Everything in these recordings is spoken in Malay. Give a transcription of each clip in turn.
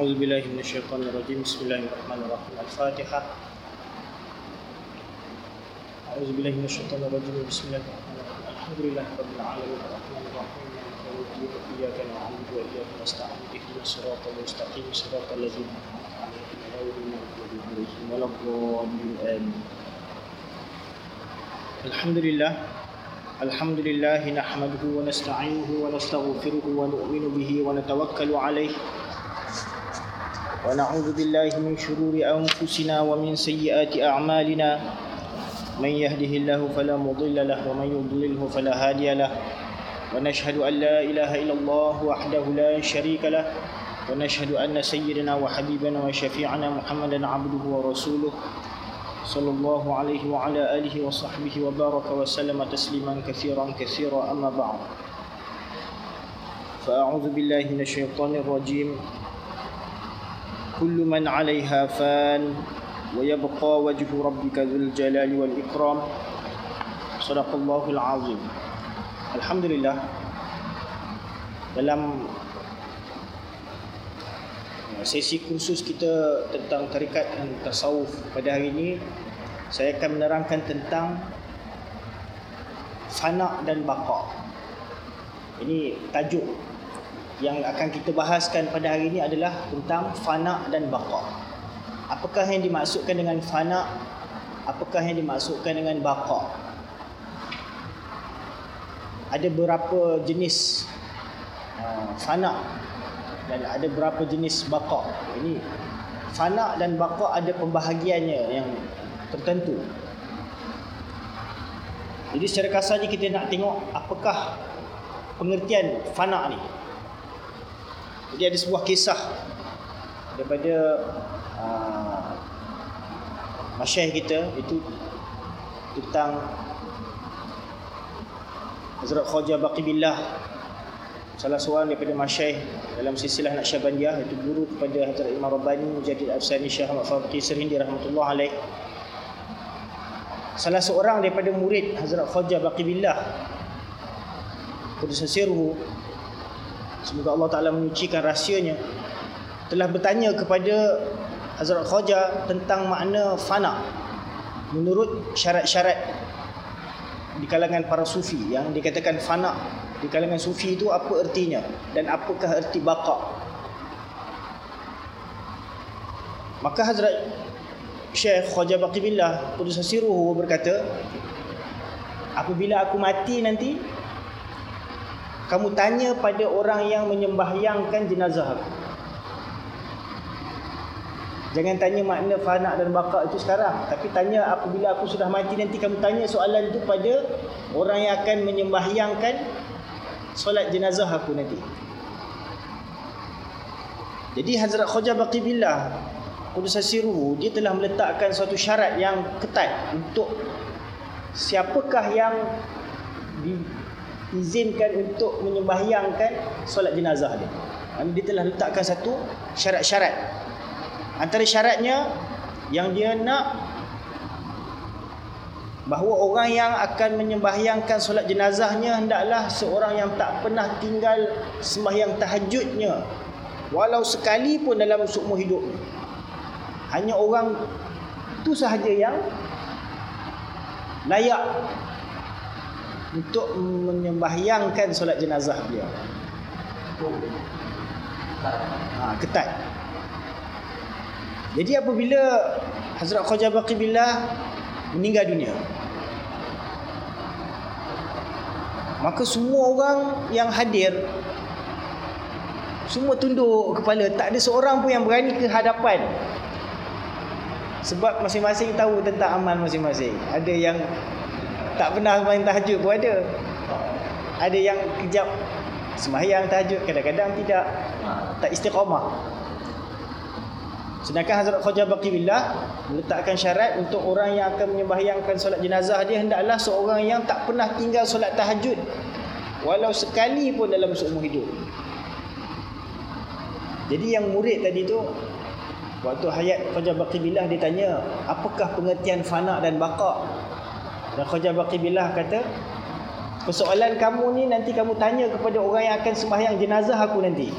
أعوذ بالله من الشيطان الرجيم. بسم الله الرحمن الرحيم. الفاتحة. أعوذ بالله من الشيطان الرجيم. بسم الله الرحمن الرحيم. الحمد لله رب العالمين. الرحمن الرحيم. مالك يوم الدين. إياك نعبد وإياك نستعين. اهدنا الصراط المستقيم. صراط الذين أنعمت عليهم غير المغضوب عليهم ولا الضالين. آمين. الحمد لله. الحمد لله نحمده ونستعينه ونستغفره ونؤمن به ونتوكل عليه. ونعوذ بالله من شرور أنفسنا ومن سيئات أعمالنا. من يهده الله فلا مضل له ومن يضلله فلا هادي له. ونشهد أن لا إله إلا الله وحده لا شريك له. ونشهد أن سيدنا وحبيبنا وشفيعنا محمدا عبده ورسوله صلى الله عليه وعلى آله وصحبه وبارك وسلم تسليما كثيرا كثيرا. أما بعد فأعوذ بالله من الشيطان الرجيم. كل من عليها فان ويبقى وجه ربك ذو الجلال والإكرام صدق الله العظيم الحمد لله dalam uh, sesi kursus kita tentang tarikat dan tasawuf pada hari ini saya akan menerangkan tentang fana dan baqa. Ini tajuk yang akan kita bahaskan pada hari ini adalah tentang fana dan baqa. Apakah yang dimaksudkan dengan fana? Apakah yang dimaksudkan dengan baqa? Ada berapa jenis uh, fana dan ada berapa jenis baqa. Ini fana dan baqa ada pembahagiannya yang tertentu. Jadi secara kasarnya kita nak tengok apakah pengertian fana ni. Jadi ada sebuah kisah daripada uh, masyayikh kita itu tentang Hazrat Khaja Baqi Billah salah seorang daripada masyayikh dalam silsilah Naqsyabandiyah itu guru kepada Hazrat Imam Rabbani Mujaddid Afsani Syah Ahmad Farqi Serhindi rahmatullah alaih. Salah seorang daripada murid Hazrat Khaja Baqi Billah Qudus Sirhu semoga Allah Taala menyucikan rahsianya. Telah bertanya kepada Hazrat Khaja tentang makna fana menurut syarat-syarat di kalangan para sufi. Yang dikatakan fana di kalangan sufi itu apa ertinya dan apakah erti baqa maka Hazrat Syekh Khaja Baqi Billah Qudus Siruhu berkata apabila aku mati nanti kamu tanya pada orang yang menyembahyangkan jenazah aku. Jangan tanya makna fana dan baqa itu sekarang. Tapi tanya apabila aku sudah mati nanti Kamu tanya soalan itu pada Orang yang akan menyembahyangkan Solat jenazah aku nanti. Jadi Hazrat Khaja Baqi Billah Qudus Asiruhu Dia telah meletakkan suatu syarat yang ketat Untuk Siapakah yang Diizinkan untuk menyembahyangkan Solat jenazah dia. Dia telah letakkan satu syarat-syarat. Antara syaratnya yang dia nak bahawa orang yang akan menyembahyangkan solat jenazahnya hendaklah seorang yang tak pernah tinggal sembahyang tahajudnya. Walau sekali pun dalam seumur hidup. Hanya orang itu sahaja yang layak untuk menyembahyangkan solat jenazah dia. Ha, ketat. Jadi apabila Hazrat Khaja Baqi Billah meninggal dunia Maka semua orang yang hadir Semua tunduk kepala Tak ada seorang pun yang berani ke hadapan Sebab masing-masing tahu tentang amal masing-masing Ada yang tak pernah main tahajud pun ada Ada yang kejap Sembahyang tahajud kadang-kadang tidak Tak istiqamah Sedangkan Hazrat Khaja Baqi Billah meletakkan syarat untuk orang yang akan menyembahyangkan solat jenazah dia hendaklah seorang yang tak pernah tinggal solat tahajud walau sekali pun dalam seumur hidup. Jadi yang murid tadi tu waktu hayat Khaja Baqi Billah dia tanya, "Apakah pengertian fana dan baqa?" Dan Khaja Baqi Billah kata, "Persoalan kamu ni nanti kamu tanya kepada orang yang akan sembahyang jenazah aku nanti."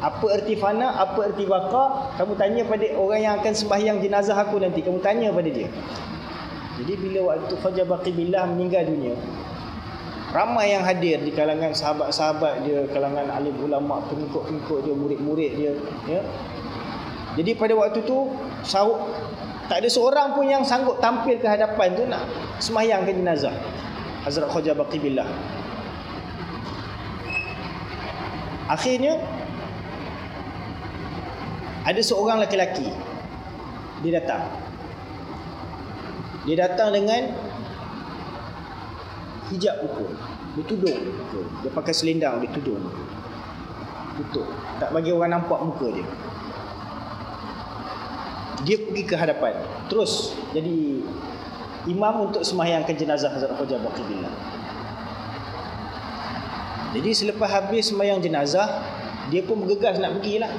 apa erti fana, apa erti baqa, kamu tanya pada orang yang akan sembahyang jenazah aku nanti, kamu tanya pada dia. Jadi bila waktu Khaja Baqi Billah meninggal dunia, ramai yang hadir di kalangan sahabat-sahabat dia, kalangan alim ulama, pengikut-pengikut dia, murid-murid dia, ya. Jadi pada waktu tu sahut tak ada seorang pun yang sanggup tampil ke hadapan tu nak sembahyang ke jenazah. Hazrat Khaja Baqi Billah. Akhirnya ada seorang lelaki dia datang. Dia datang dengan hijab buku dia tudung dia pakai selendang dia tudung tutup. Tak bagi orang nampak muka dia dia pergi ke hadapan. Terus jadi imam untuk sembahyangkan jenazah Hazrat Khaja Baqi Billah jadi selepas habis sembahyang jenazah dia pun bergegas nak pergilah.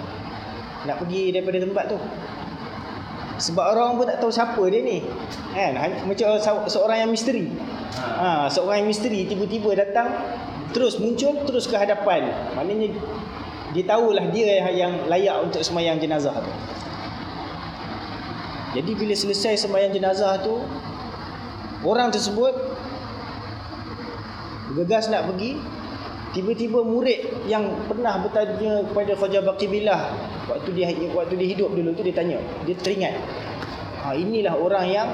Nak pergi daripada tempat tu. Sebab orang pun tak tahu siapa dia ni. Kan? Macam seorang yang misteri. Ha, seorang yang misteri tiba-tiba datang terus muncul terus ke hadapan. Maknanya dia tahulah dia yang layak untuk semayang jenazah tu jadi bila selesai semayang jenazah tu orang tersebut bergegas nak pergi Tiba-tiba murid yang pernah bertanya kepada Khaja Baqi Billah waktu dia waktu dia hidup dulu tu dia tanya, dia teringat. Ha inilah orang yang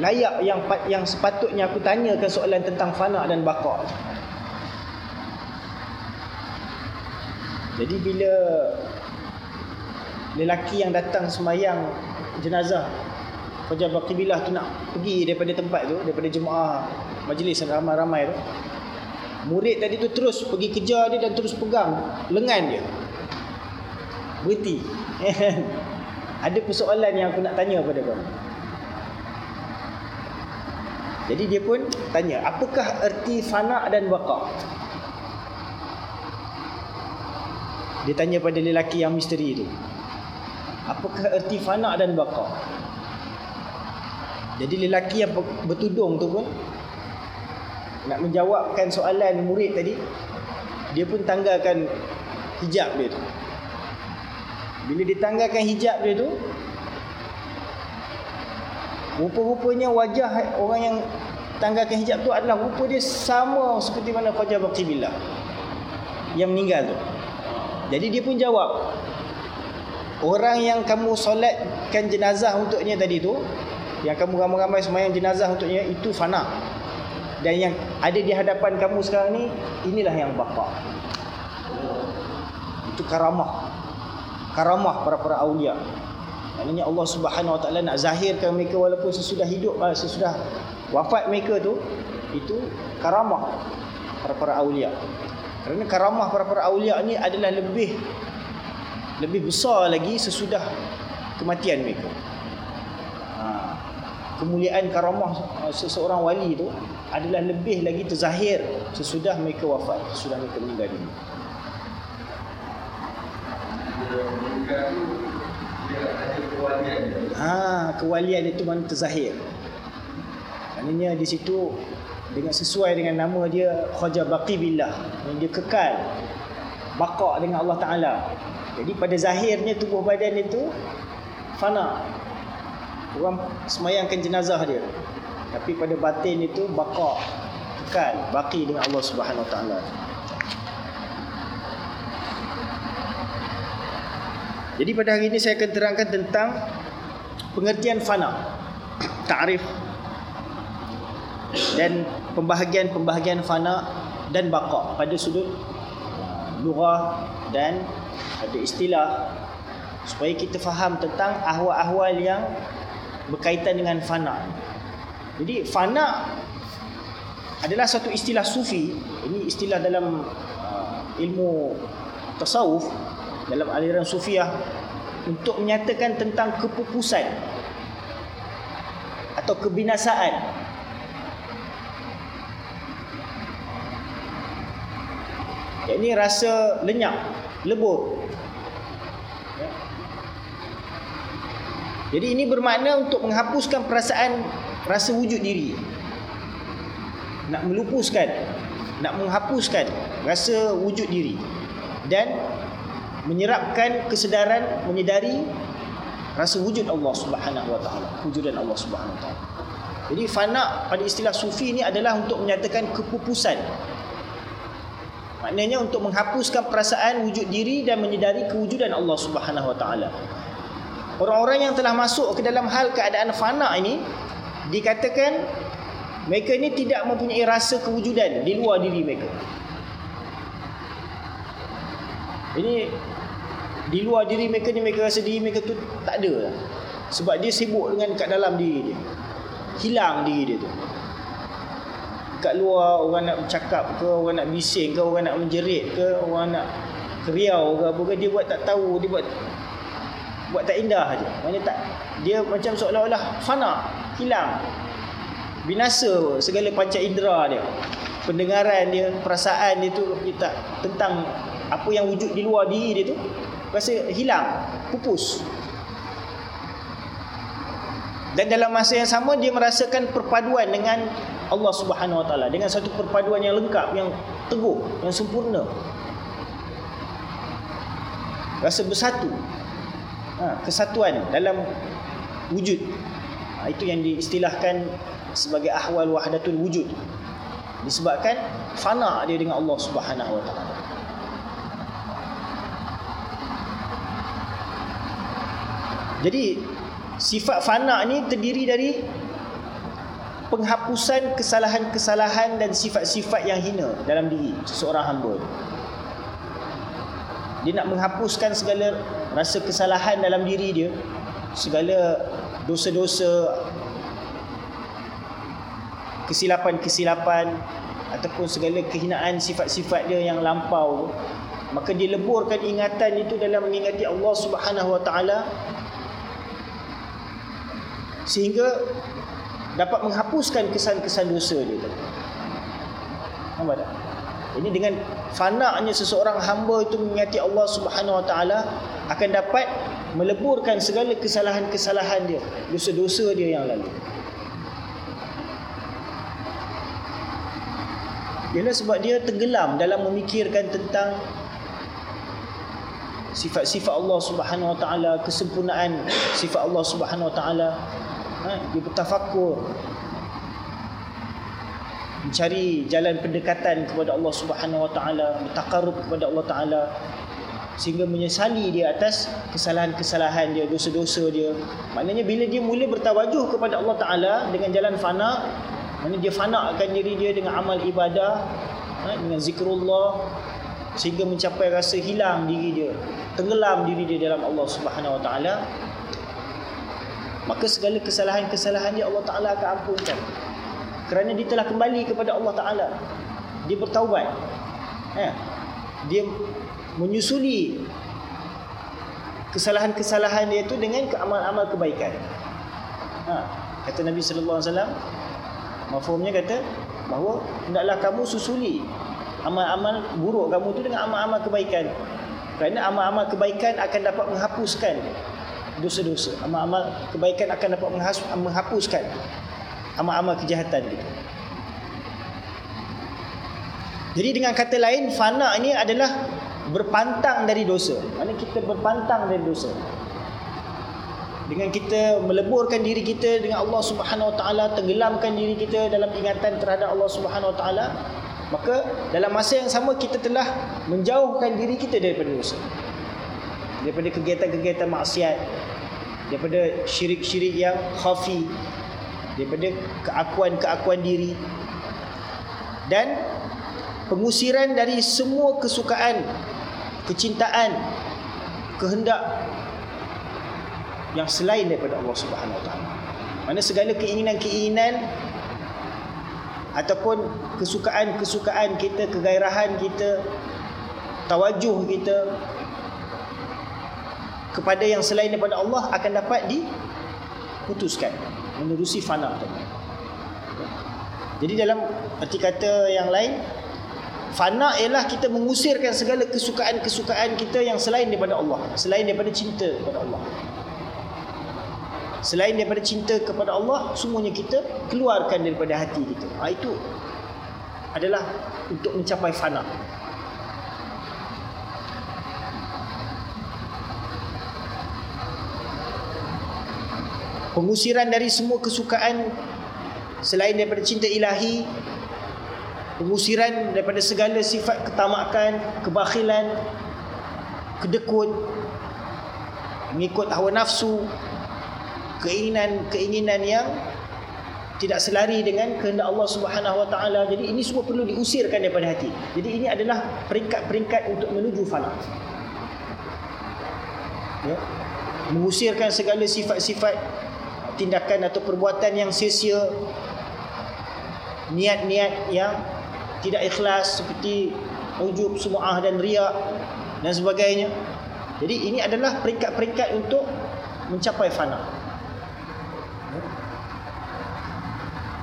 layak yang yang sepatutnya aku tanyakan soalan tentang fana dan baqa. Jadi bila lelaki yang datang semayang jenazah Khaja Baqi Billah tu nak pergi daripada tempat tu, daripada jemaah majlis ramai-ramai tu, Murid tadi tu terus pergi kejar dia dan terus pegang lengan dia. Berhenti. Ada persoalan yang aku nak tanya pada kau. Jadi dia pun tanya, apakah erti fana dan baqa? Dia tanya pada lelaki yang misteri itu. Apakah erti fana dan baqa? Jadi lelaki yang bertudung tu pun nak menjawabkan soalan murid tadi dia pun tanggalkan hijab dia tu bila ditanggalkan hijab dia tu rupa-rupanya wajah orang yang tanggalkan hijab tu adalah rupa dia sama seperti mana Khaja Baqi Billah yang meninggal tu jadi dia pun jawab orang yang kamu solatkan jenazah untuknya tadi tu yang kamu ramai-ramai semayang jenazah untuknya itu fana. Dan yang ada di hadapan kamu sekarang ni inilah yang bapa. Itu karamah. Karamah para-para awliya maknanya Allah Subhanahu Wa Taala nak zahirkan mereka walaupun sesudah hidup ah, sesudah wafat mereka tu itu karamah para-para awliya kerana karamah para-para awliya ni adalah lebih lebih besar lagi sesudah kematian mereka ha. kemuliaan karamah ah, seseorang wali tu adalah lebih lagi terzahir sesudah mereka wafat, sesudah mereka meninggal dunia. Ha, kewalian itu mana terzahir. Maknanya di situ dengan sesuai dengan nama dia Khaja Baqi Billah. Yang dia kekal. Baqa dengan Allah Ta'ala. Jadi pada zahirnya tubuh badan itu fana. Orang semayangkan jenazah dia. Tapi pada batin itu baqa kekal baki dengan Allah Subhanahu taala. Jadi pada hari ini saya akan terangkan tentang pengertian fana. Ta'rif dan pembahagian-pembahagian fana dan baqa pada sudut lughah dan ada istilah supaya kita faham tentang ahwal-ahwal yang berkaitan dengan fana. Jadi fana adalah satu istilah sufi. Ini istilah dalam uh, ilmu tasawuf dalam aliran sufiah untuk menyatakan tentang kepupusan atau kebinasaan. Ini rasa lenyap, lebur. Ya. Jadi ini bermakna untuk menghapuskan perasaan rasa wujud diri nak melupuskan nak menghapuskan rasa wujud diri dan menyerapkan kesedaran menyedari rasa wujud Allah Subhanahu taala wujudan Allah Subhanahu taala jadi fana pada istilah sufi ini adalah untuk menyatakan kepupusan maknanya untuk menghapuskan perasaan wujud diri dan menyedari kewujudan Allah Subhanahu wa taala. Orang-orang yang telah masuk ke dalam hal keadaan fana ini dikatakan mereka ini tidak mempunyai rasa kewujudan di luar diri mereka. Ini di luar diri mereka ni mereka rasa diri mereka tu tak ada. Sebab dia sibuk dengan kat dalam diri dia. Hilang diri dia tu kat luar orang nak bercakap ke orang nak bising ke orang nak menjerit ke orang nak keriau ke apa ke dia buat tak tahu dia buat buat tak indah aja maknanya tak dia macam seolah-olah fana hilang. Binasa segala panca indera dia. Pendengaran dia perasaan dia tu dia tak tentang apa yang wujud di luar diri dia tu rasa hilang, pupus. Dan dalam masa yang sama dia merasakan perpaduan dengan Allah Subhanahu Wa Taala dengan satu perpaduan yang lengkap, yang teguh, yang sempurna. Rasa bersatu. Ha, kesatuan dalam wujud. Ha, itu yang diistilahkan sebagai ahwal wahdatul wujud. Disebabkan fana dia dengan Allah Subhanahu Wa Taala. Jadi sifat fana ni terdiri dari penghapusan kesalahan-kesalahan dan sifat-sifat yang hina dalam diri seseorang hamba. Dia nak menghapuskan segala rasa kesalahan dalam diri dia, segala dosa-dosa kesilapan-kesilapan ataupun segala kehinaan sifat-sifat dia yang lampau maka dia leburkan ingatan itu dalam mengingati Allah Subhanahu Wa Taala sehingga dapat menghapuskan kesan-kesan dosa dia tadi. Nampak tak? Ini dengan fana'nya seseorang hamba itu mengingati Allah Subhanahu Wa Taala akan dapat meleburkan segala kesalahan-kesalahan dia, dosa-dosa dia yang lalu. Ialah sebab dia tenggelam dalam memikirkan tentang sifat-sifat Allah Subhanahu Wa Taala, kesempurnaan sifat Allah Subhanahu Wa Taala, dia bertafakur mencari jalan pendekatan kepada Allah Subhanahu Wa Taala kepada Allah Taala sehingga menyesali dia atas kesalahan-kesalahan dia dosa-dosa dia. Maknanya bila dia mula bertawajuh kepada Allah Taala dengan jalan fana maknanya dia fanakan diri dia dengan amal ibadah ha, dengan zikrullah sehingga mencapai rasa hilang diri dia tenggelam diri dia dalam Allah Subhanahu Wa Taala maka segala kesalahan-kesalahan dia Allah Taala akan ampunkan. Kerana dia telah kembali kepada Allah Taala. Dia bertaubat. Eh, dia menyusuli kesalahan-kesalahan dia itu dengan amal-amal kebaikan. Ha, kata Nabi sallallahu alaihi wasallam mafhumnya kata bahawa hendaklah kamu susuli amal-amal buruk kamu itu dengan amal-amal kebaikan. Kerana amal-amal kebaikan akan dapat menghapuskan dosa-dosa. Amal-amal kebaikan akan dapat menghapuskan amal-amal kejahatan itu. Jadi dengan kata lain, fana ini adalah berpantang dari dosa. Mana kita berpantang dari dosa. Dengan kita meleburkan diri kita dengan Allah Subhanahu Wa Taala, tenggelamkan diri kita dalam ingatan terhadap Allah Subhanahu Wa Taala, maka dalam masa yang sama kita telah menjauhkan diri kita daripada dosa daripada kegiatan-kegiatan maksiat daripada syirik-syirik yang khafi daripada keakuan-keakuan diri dan pengusiran dari semua kesukaan kecintaan kehendak yang selain daripada Allah Subhanahu Wa Taala. Mana segala keinginan-keinginan ataupun kesukaan-kesukaan kita, kegairahan kita, tawajuh kita kepada yang selain daripada Allah akan dapat diputuskan menerusi fana tadi. Jadi dalam arti kata yang lain fana ialah kita mengusirkan segala kesukaan-kesukaan kita yang selain daripada Allah, selain daripada cinta kepada Allah. Selain daripada cinta kepada Allah, semuanya kita keluarkan daripada hati kita. Ha, itu adalah untuk mencapai fana. Pengusiran dari semua kesukaan selain daripada cinta ilahi pengusiran daripada segala sifat ketamakan kebakhilan kedekut mengikut hawa nafsu keinginan-keinginan yang tidak selari dengan kehendak Allah Subhanahu Wa Taala. Jadi ini semua perlu diusirkan daripada hati. Jadi ini adalah peringkat-peringkat untuk menuju fana. Ya. Mengusirkan segala sifat-sifat tindakan atau perbuatan yang sia-sia niat-niat yang tidak ikhlas seperti ujub, sumu'ah dan riak dan sebagainya. Jadi ini adalah peringkat-peringkat untuk mencapai fana.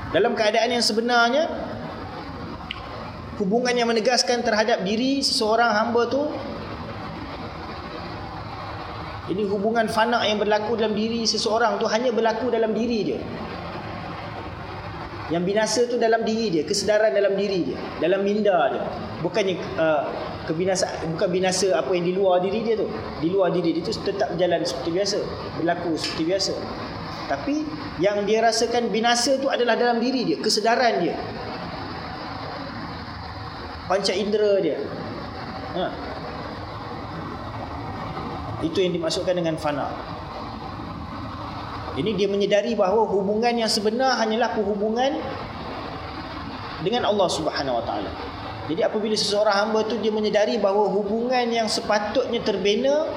Dalam keadaan yang sebenarnya hubungan yang menegaskan terhadap diri seseorang hamba tu ini hubungan fana yang berlaku dalam diri seseorang tu hanya berlaku dalam diri dia. Yang binasa tu dalam diri dia, kesedaran dalam diri dia, dalam minda dia. Bukannya uh, kebinasa bukan binasa apa yang di luar diri dia tu. Di luar diri dia tu tetap berjalan seperti biasa, berlaku seperti biasa. Tapi yang dia rasakan binasa tu adalah dalam diri dia, kesedaran dia. Panca indera dia. Ha. Itu yang dimaksudkan dengan fana. Ini dia menyedari bahawa hubungan yang sebenar hanyalah hubungan dengan Allah Subhanahu Wa Taala. Jadi apabila seseorang hamba tu dia menyedari bahawa hubungan yang sepatutnya terbina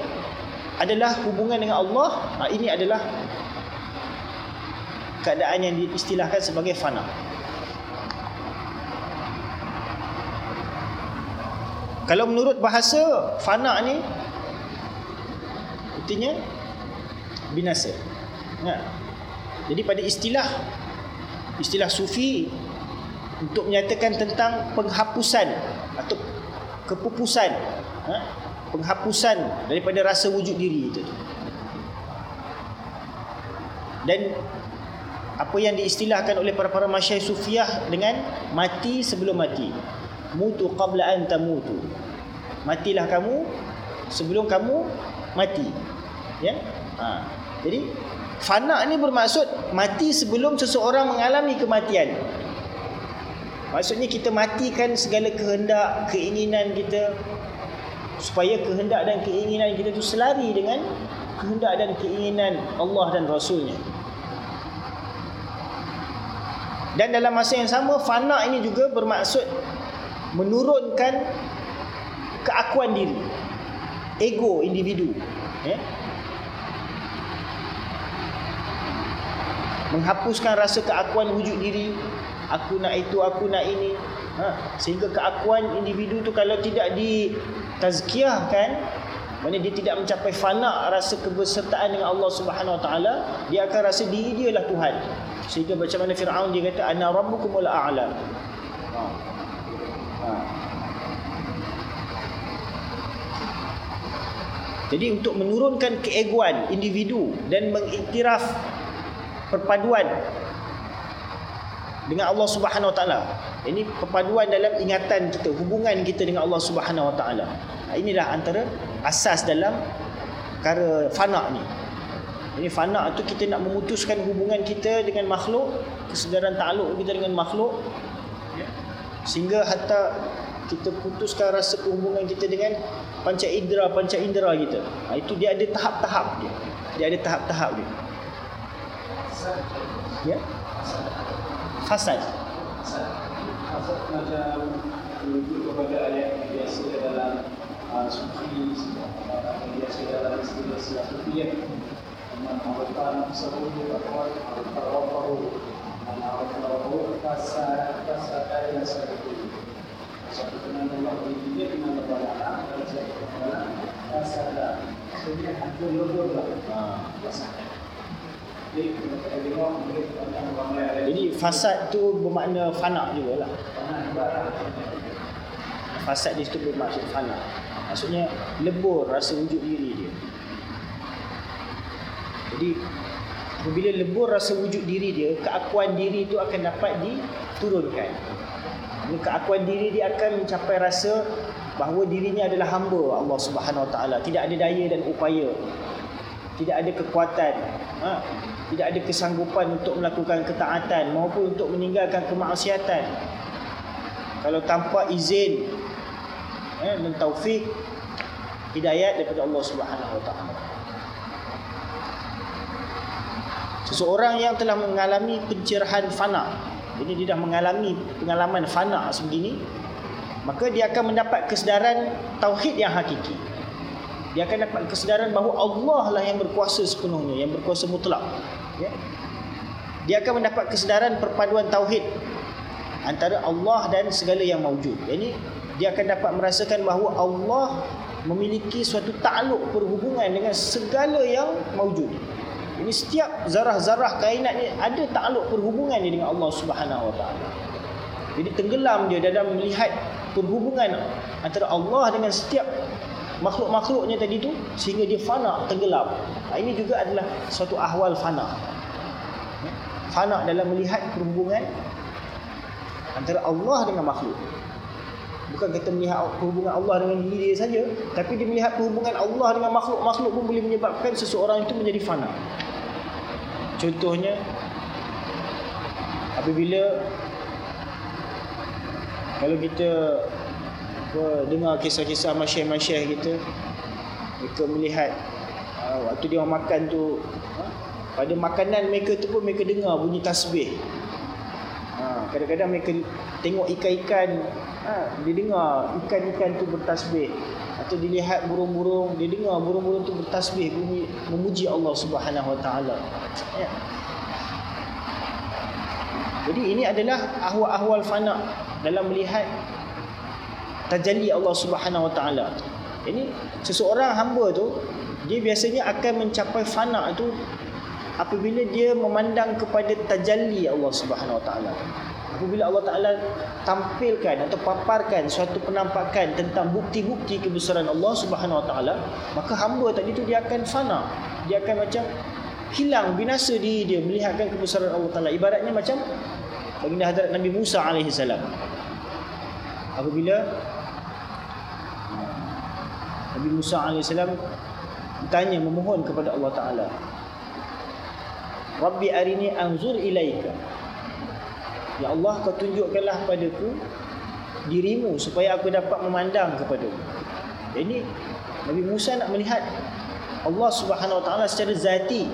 adalah hubungan dengan Allah, ha, ini adalah keadaan yang diistilahkan sebagai fana. Kalau menurut bahasa fana ni artinya binasa. Nah. Jadi pada istilah istilah sufi untuk menyatakan tentang penghapusan atau kepupusan ha? penghapusan daripada rasa wujud diri itu. Dan apa yang diistilahkan oleh para-para masyayikh sufiah dengan mati sebelum mati. Mutu qabla an tamutu. Matilah kamu sebelum kamu mati. Ya? Ha. Jadi fana ni bermaksud mati sebelum seseorang mengalami kematian. Maksudnya kita matikan segala kehendak, keinginan kita supaya kehendak dan keinginan kita tu selari dengan kehendak dan keinginan Allah dan Rasulnya. Dan dalam masa yang sama fana ini juga bermaksud menurunkan keakuan diri. Ego individu. Ya. Menghapuskan rasa keakuan wujud diri. Aku nak itu, aku nak ini. Ha. Sehingga keakuan individu tu kalau tidak ditazkiahkan, mana dia tidak mencapai fana rasa kebersertaan dengan Allah Subhanahu Wa Taala, dia akan rasa diri dia lah Tuhan. Sehingga macam mana Fir'aun dia kata ana rabbukumul a'la. Ha. ha. Jadi untuk menurunkan keegoan individu dan mengiktiraf perpaduan dengan Allah Subhanahu Wa Taala. Ini perpaduan dalam ingatan kita, hubungan kita dengan Allah Subhanahu Wa Taala. Inilah antara asas dalam perkara fana ni. Ini fana tu kita nak memutuskan hubungan kita dengan makhluk, kesedaran takluk kita dengan makhluk sehingga hatta kita putuskan rasa hubungan kita dengan panca indera panca indera kita. Itu dia ada tahap-tahap dia. Dia ada tahap-tahap dia. Ya? Hasad. Hasad macam menuju kepada ayat yang biasa dalam uh, sufi, yang biasa dalam istilah sufi ya. Mengharapkan sesuatu yang kuat, terlalu terlalu, terlalu kasar, kasar dari seperti itu. Satu dengan Allah di dengan lebaran, dan saya kasar dan sedih hati lebur lah jadi fasad tu bermakna fana juga lah. Fasad di situ bermaksud fana. Maksudnya lebur rasa wujud diri dia. Jadi apabila lebur rasa wujud diri dia, keakuan diri itu akan dapat diturunkan. Keakuan diri dia akan mencapai rasa bahawa dirinya adalah hamba Allah Subhanahu Wa Taala, tidak ada daya dan upaya. Tidak ada kekuatan. Ha? Tidak ada kesanggupan untuk melakukan ketaatan maupun untuk meninggalkan kemaksiatan. Kalau tanpa izin eh, dan taufik hidayat daripada Allah Subhanahu Wa Taala. Seseorang yang telah mengalami pencerahan fana jadi dia dah mengalami pengalaman fana sebegini maka dia akan mendapat kesedaran tauhid yang hakiki. Dia akan dapat kesedaran bahawa Allah lah yang berkuasa sepenuhnya yang berkuasa mutlak ya dia akan mendapat kesedaran perpaduan tauhid antara Allah dan segala yang maujud jadi dia akan dapat merasakan bahawa Allah memiliki suatu takluk perhubungan dengan segala yang maujud ini setiap zarah-zarah kainat ni ada takluk perhubungan dengan Allah Subhanahu Wa Taala. Jadi tenggelam dia dalam melihat perhubungan antara Allah dengan setiap makhluk-makhluknya tadi tu sehingga dia fana tenggelam. Ini juga adalah suatu ahwal fana. Fana dalam melihat perhubungan antara Allah dengan makhluk. Bukan kita melihat hubungan Allah dengan diri dia saja, tapi dia melihat hubungan Allah dengan makhluk-makhluk pun boleh menyebabkan seseorang itu menjadi fana. Contohnya apabila kalau kita dengar kisah-kisah masyayikh-masyayikh kita mereka melihat uh, waktu dia makan tu uh, pada makanan mereka tu pun mereka dengar bunyi tasbih. Uh, kadang-kadang mereka tengok ikan-ikan uh, dia dengar ikan-ikan tu bertasbih. Atau dilihat burung-burung dia dengar burung-burung tu bertasbih bunyi memuji Allah Subhanahu Wa Taala. Ya. jadi ini adalah ahwal-ahwal fana dalam melihat tajalli Allah Subhanahu Wa Taala. Ini seseorang hamba tu dia biasanya akan mencapai fana itu apabila dia memandang kepada tajalli Allah Subhanahu Wa Taala. Apabila Allah Taala tampilkan atau paparkan suatu penampakan tentang bukti-bukti kebesaran Allah Subhanahu Wa Taala maka hamba tadi tu dia akan fana. Dia akan macam hilang binasa diri dia melihatkan kebesaran Allah Taala. Ibaratnya macam baginda hadirat Nabi Musa alaihi salam. Apabila Nabi Musa salam bertanya memohon kepada Allah Taala Rabbi arini anzur ilaika Ya Allah kau tunjukkanlah padaku dirimu supaya aku dapat memandang kepadamu. Ini Nabi Musa nak melihat Allah Subhanahu Wa Taala secara zati.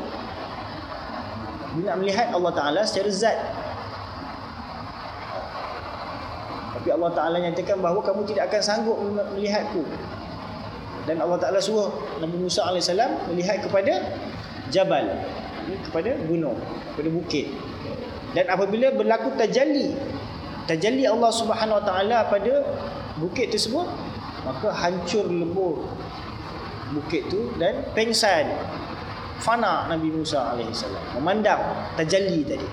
Dia nak melihat Allah Taala secara zat. Tapi Allah Taala nyatakan bahawa kamu tidak akan sanggup melihatku. Dan Allah Taala suruh Nabi Musa AS melihat kepada jabal, kepada gunung, kepada bukit. Dan apabila berlaku tajalli tajalli Allah Subhanahu Wa Taala pada bukit tersebut maka hancur lebur bukit tu dan pengsan fana Nabi Musa salam memandang tajalli tadi.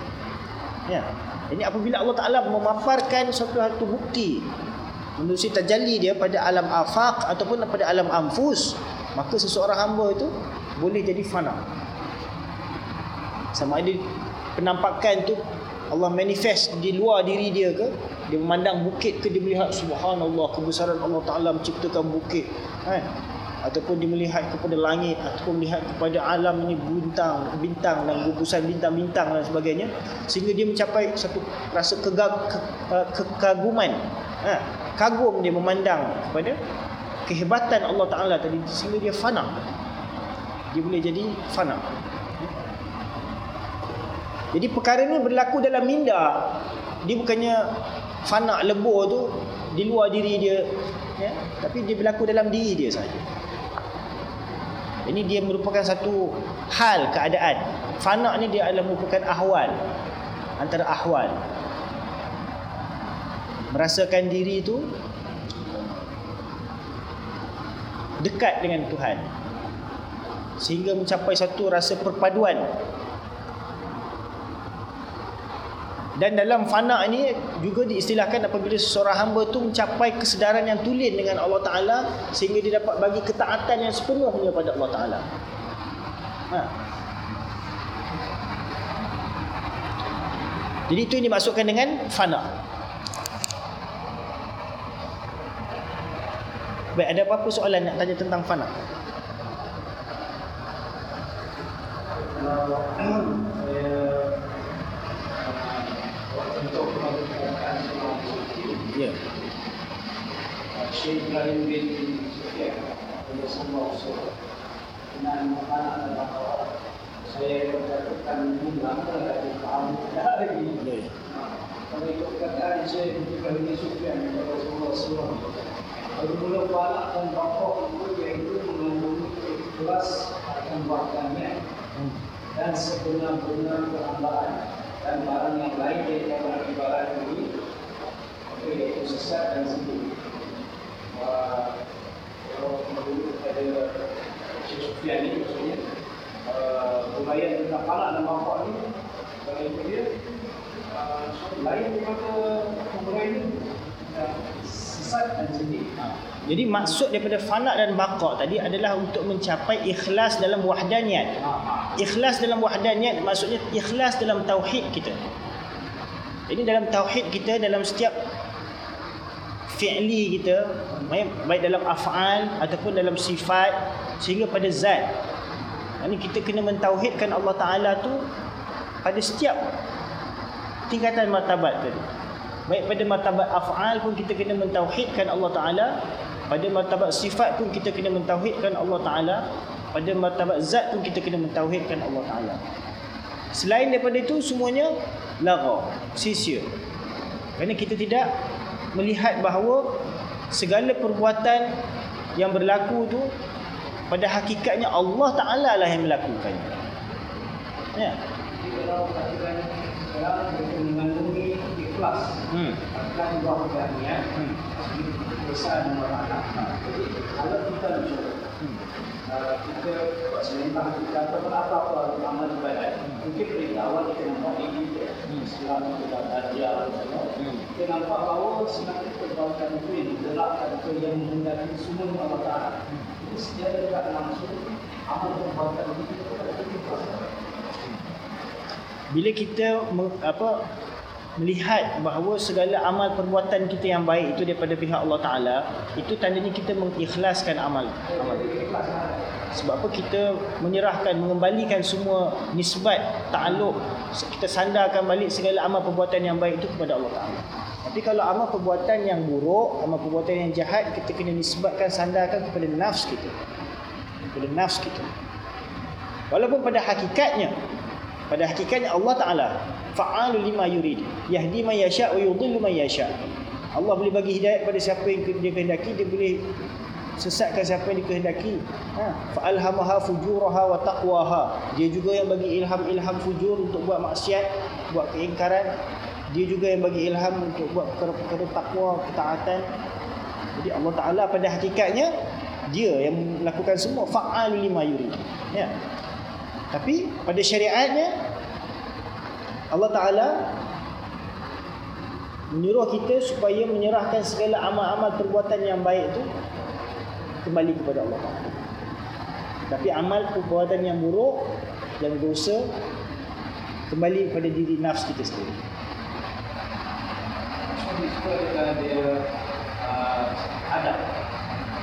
Ya. Ini apabila Allah Taala memaparkan satu satu bukti menerusi tajalli dia pada alam afaq ataupun pada alam anfus. Maka seseorang hamba itu boleh jadi fana. Sama ada penampakan tu Allah manifest di luar diri dia ke dia memandang bukit ke dia melihat subhanallah kebesaran Allah Taala menciptakan bukit kan? Ataupun dia melihat kepada langit ataupun melihat kepada alam ini bintang bintang dan gugusan bintang-bintang dan sebagainya sehingga dia mencapai satu rasa kegag, ke, kekaguman ha, kagum dia memandang kepada kehebatan Allah Taala tadi sehingga dia fana dia boleh jadi fana jadi perkara ni berlaku dalam minda. Dia bukannya fana lebur tu di luar diri dia ya, tapi dia berlaku dalam diri dia saja. Ini dia merupakan satu hal keadaan. Fana ni dia adalah merupakan ahwal antara ahwal. Merasakan diri tu dekat dengan Tuhan. Sehingga mencapai satu rasa perpaduan Dan dalam fana ini juga diistilahkan apabila seseorang hamba itu mencapai kesedaran yang tulen dengan Allah Ta'ala sehingga dia dapat bagi ketaatan yang sepenuhnya pada Allah Ta'ala. Ha. Jadi itu yang dimaksudkan dengan fana. Baik, ada apa-apa soalan nak tanya tentang fana? Ya. Syekh Ibrahim bin Sufyan semua usul dengan anak dan saya berkatakan bunga dari kamu dari ikut perkataan Syekh Ibrahim bin Sufyan semua usul Bermula balak dan bapak itu iaitu mengandungi ikhlas akan bahkannya dan sebenar-benar perhambaan dan barang yang lain daripada ibarat ini itu iaitu sesat dan sendiri. Uh, kalau pada Syekh Sufyan ini maksudnya uh, budaya tentang palak dan bapak ini itu dia uh, lain daripada budaya ini uh, sesat dan sendiri. Jadi maksud daripada fana dan baqa tadi adalah untuk mencapai ikhlas dalam wahdaniyat. Ikhlas dalam wahdaniyat maksudnya ikhlas dalam tauhid kita. Jadi dalam tauhid kita dalam setiap fi'li kita baik, baik dalam af'al ataupun dalam sifat sehingga pada zat. Ini kita kena mentauhidkan Allah Taala tu pada setiap tingkatan martabat tadi. Baik pada martabat af'al pun kita kena mentauhidkan Allah Taala, pada martabat sifat pun kita kena mentauhidkan Allah Taala, pada martabat zat pun kita kena mentauhidkan Allah Taala. Selain daripada itu semuanya lagha, sia-sia. Kerana kita tidak melihat bahawa segala perbuatan yang berlaku tu pada hakikatnya Allah Taala lah yang melakukannya. Ya. Jadi kalau sekarang kita mengandungi ikhlas Hmm. akan buah beranian Hmm. besar dan anak. Jadi kalau kita mencoba Hmm. uh, kita buat selembang kita ataupun apa-apa amal ibadat mungkin dari awal kita nampak ini dia selama kita belajar semua Hmm. kita nampak bahawa sebenarnya perbuatan itu yang digerakkan itu yang menghendaki semua Allah Ta'ala itu secara tidak langsung amal perbuatan itu kita Bila kita apa melihat bahawa segala amal perbuatan kita yang baik itu daripada pihak Allah Taala, itu tandanya kita mengikhlaskan amal amal. Sebab apa kita menyerahkan mengembalikan semua nisbat takluk kita sandarkan balik segala amal perbuatan yang baik itu kepada Allah Taala. Tapi kalau amal perbuatan yang buruk, amal perbuatan yang jahat kita kena nisbatkan sandarkan kepada nafs kita. Kepada nafs kita. Walaupun pada hakikatnya pada hakikatnya Allah Taala fa'alu lima yurid yahdi man yasha wa yudhillu man yasha. Allah boleh bagi hidayah pada siapa yang dia kehendaki dia boleh sesatkan siapa yang dikehendaki. Ha fa'alhamaha fujuraha wa taqwaha. Dia juga yang bagi ilham-ilham fujur untuk buat maksiat buat keingkaran. Dia juga yang bagi ilham untuk buat perkara-perkara takwa ketaatan. Jadi Allah Taala pada hakikatnya dia yang melakukan semua. Fa'alu lima yurid. Ya tapi pada syariatnya Allah Ta'ala menyuruh kita supaya menyerahkan segala amal-amal perbuatan yang baik itu kembali kepada Allah Ta'ala. Tapi amal perbuatan yang buruk, yang dosa, kembali kepada diri nafs kita sendiri. Itu adalah dia uh, adab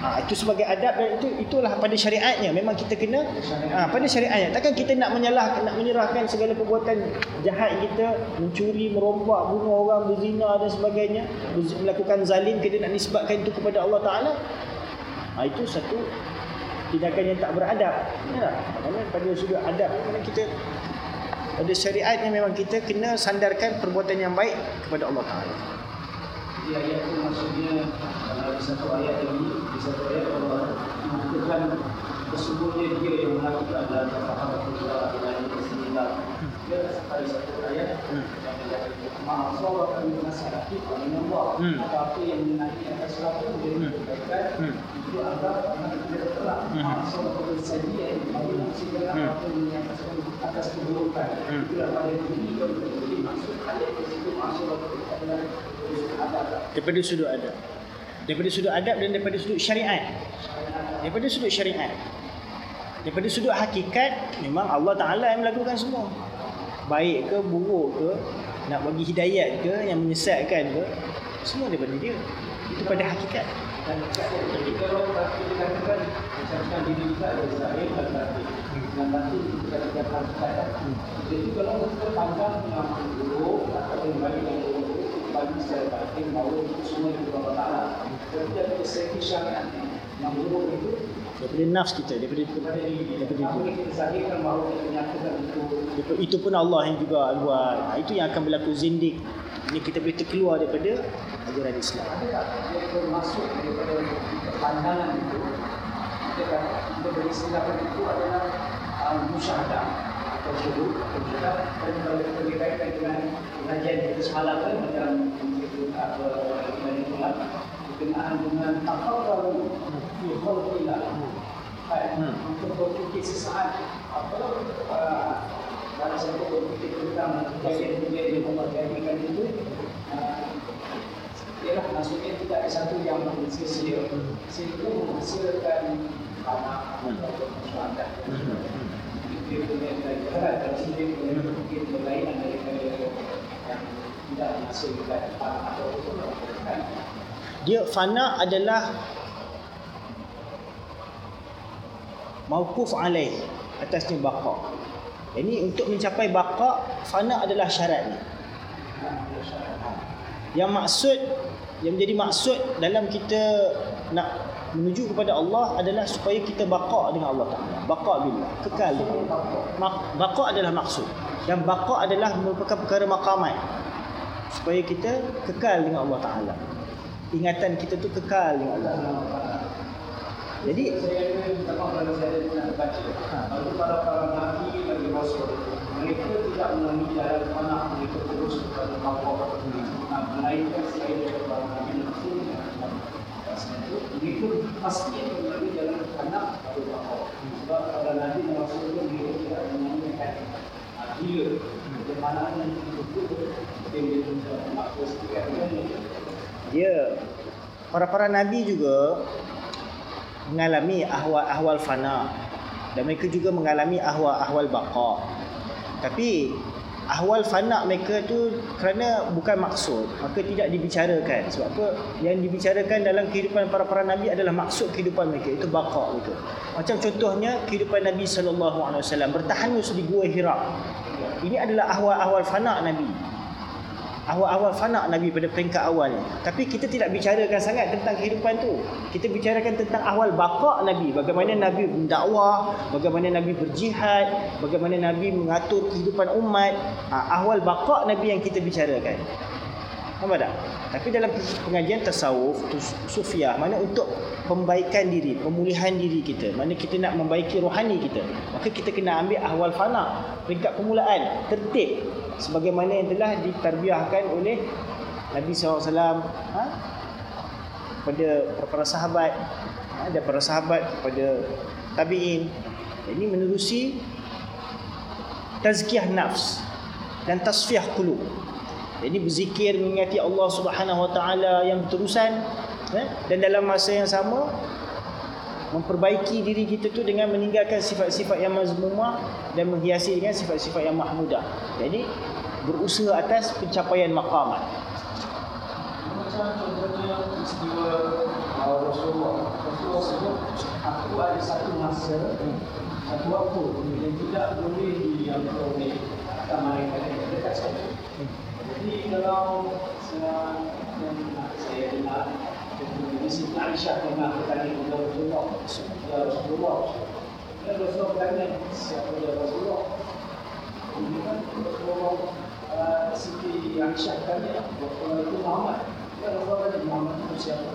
Ha, itu sebagai adab dan itu itulah pada syariatnya. Memang kita kena ha, pada syariatnya. Takkan kita nak menyalah nak menyerahkan segala perbuatan jahat kita mencuri merompak bunuh orang berzina dan sebagainya melakukan zalim kita nak nisbatkan itu kepada Allah Taala ha, itu satu tindakan yang tak beradab. Ya kerana pada sudut adab mana kita pada syariatnya memang kita kena sandarkan perbuatan yang baik kepada Allah Taala Jadi ayat itu maksudnya uh, di satu ayat ini, di satu ayat Allah mengatakan sesungguhnya dia yang melakukan adalah faham Rasulullah dengan Bismillah. Dia sekali satu ayat Hmm. yang menyatakan ma'asawah kami masyarakat kami Allah Hmm. apa-apa yang menaiki atas sesuatu dia Hmm. menyampaikan Hmm. itu adalah karena dia telah Hmm. ma'asawah kami saja yang menjadi segala Hmm. apa yang menyampaikan atas keburukan Hmm. itulah pada diri yang menjadi maksud ayat di kami adalah adab daripada sudut adab. Daripada sudut adab dan daripada sudut syariat. Daripada sudut syariat. Daripada sudut hakikat memang Allah Taala yang melakukan semua. Baik ke buruk ke nak bagi hidayat ke yang menyesatkan ke semua daripada dia. Itu pada hakikat. Dan kita katakan misalkan diri kita ada Israel dan Nabi Dan nanti kita tidak kita Jadi kalau kita pandang yang dulu atau yang bagi yang dulu bagi secara batin bahawa itu semua itu Allah Ta'ala. Tapi ada syariat yang dulu itu daripada nafs kita daripada kita. daripada Apa itu. kita zahirkan bahawa kita menyatakan itu Itu, itu pun Allah yang juga buat. Ha, itu yang akan berlaku zindik. Ini kita boleh terkeluar daripada ajaran Islam. ada tak dia termasuk daripada pandangan itu kita kita beristilahkan itu adalah uh, musyahadah atau syuhud atau juga dan kalau kita berkaitan dengan pengajian kita semalam kan macam itu apa dengan itu lah berkenaan dengan tafakkur fi khalqillah kan? Hmm. untuk berfikir sesaat apa uh, dalam satu berfikir tentang kejadian-kejadian yang Allah jadikan itu uh, ialah maksudnya tidak ada satu yang sia-sia sehingga menghasilkan anak atau masyarakat dia punya punya mungkin berlainan daripada yang tidak atau kan Dia fana adalah mauquf alaih atasnya baqa. Jadi untuk mencapai baqa fana adalah syaratnya. Yang maksud yang menjadi maksud dalam kita nak menuju kepada Allah adalah supaya kita baqa dengan Allah Taala. Baqa billah, kekal. Baqa adalah maksud. Dan baqa adalah merupakan perkara maqamat. Supaya kita kekal dengan Allah Taala. Ingatan kita tu kekal dengan Allah. Jadi saya maaf kalau saya tidak baca lalu para para nabi bagi rasul mereka tidak melalui jalan mana mereka terus kepada nah, melainkan mereka pasti akan melalui jalan anak atau Allah sebab para nabi dan rasul itu mereka tidak menyanyikan bila bagaimana yang itu dia bisa maksudkan dia para para nabi juga mengalami ahwal-ahwal fana. Dan mereka juga mengalami ahwal-ahwal baqa. Tapi ahwal fana mereka tu kerana bukan maksud maka tidak dibicarakan. Sebab apa? Yang dibicarakan dalam kehidupan para para nabi adalah maksud kehidupan mereka itu baqa mereka. Macam contohnya kehidupan nabi sallallahu alaihi wasallam bertahanus di gua Hira. Ini adalah ahwal-ahwal fana nabi awal-awal fana Nabi pada peringkat awal. Tapi kita tidak bicarakan sangat tentang kehidupan tu. Kita bicarakan tentang awal baqa Nabi. Bagaimana Nabi mendakwah bagaimana Nabi berjihad bagaimana Nabi mengatur kehidupan umat. Ha, awal baqa Nabi yang kita bicarakan Nampak tak? Tapi dalam pengajian tasawuf, sufiah, mana untuk pembaikan diri, pemulihan diri kita, mana kita nak membaiki rohani kita, maka kita kena ambil ahwal fana, peringkat permulaan, tertib sebagaimana yang telah ditarbiahkan oleh Nabi SAW ha? kepada para sahabat ha? dan para sahabat kepada tabi'in ini menerusi tazkiyah nafs dan tasfiyah qulub jadi berzikir mengingati Allah Subhanahu Wa yang berterusan eh? dan dalam masa yang sama memperbaiki diri kita tu dengan meninggalkan sifat-sifat yang mazmumah dan menghiasi dengan sifat-sifat yang mahmudah. Jadi berusaha atas pencapaian maqamat. Macam contohnya istiwa uh, Rasulullah. Rasulullah sebut aku ada satu masa satu waktu yang tidak boleh diambil oleh yang dekat saya. Aisyah pernah bertanya kepada Rasulullah, ya Rasulullah, ya Rasulullah bertanya siapa ya Rasulullah? Ini kan Rasulullah uh, Siti Aisyah tanya Rasulullah itu Muhammad. Ya Rasulullah tanya Muhammad itu siapa?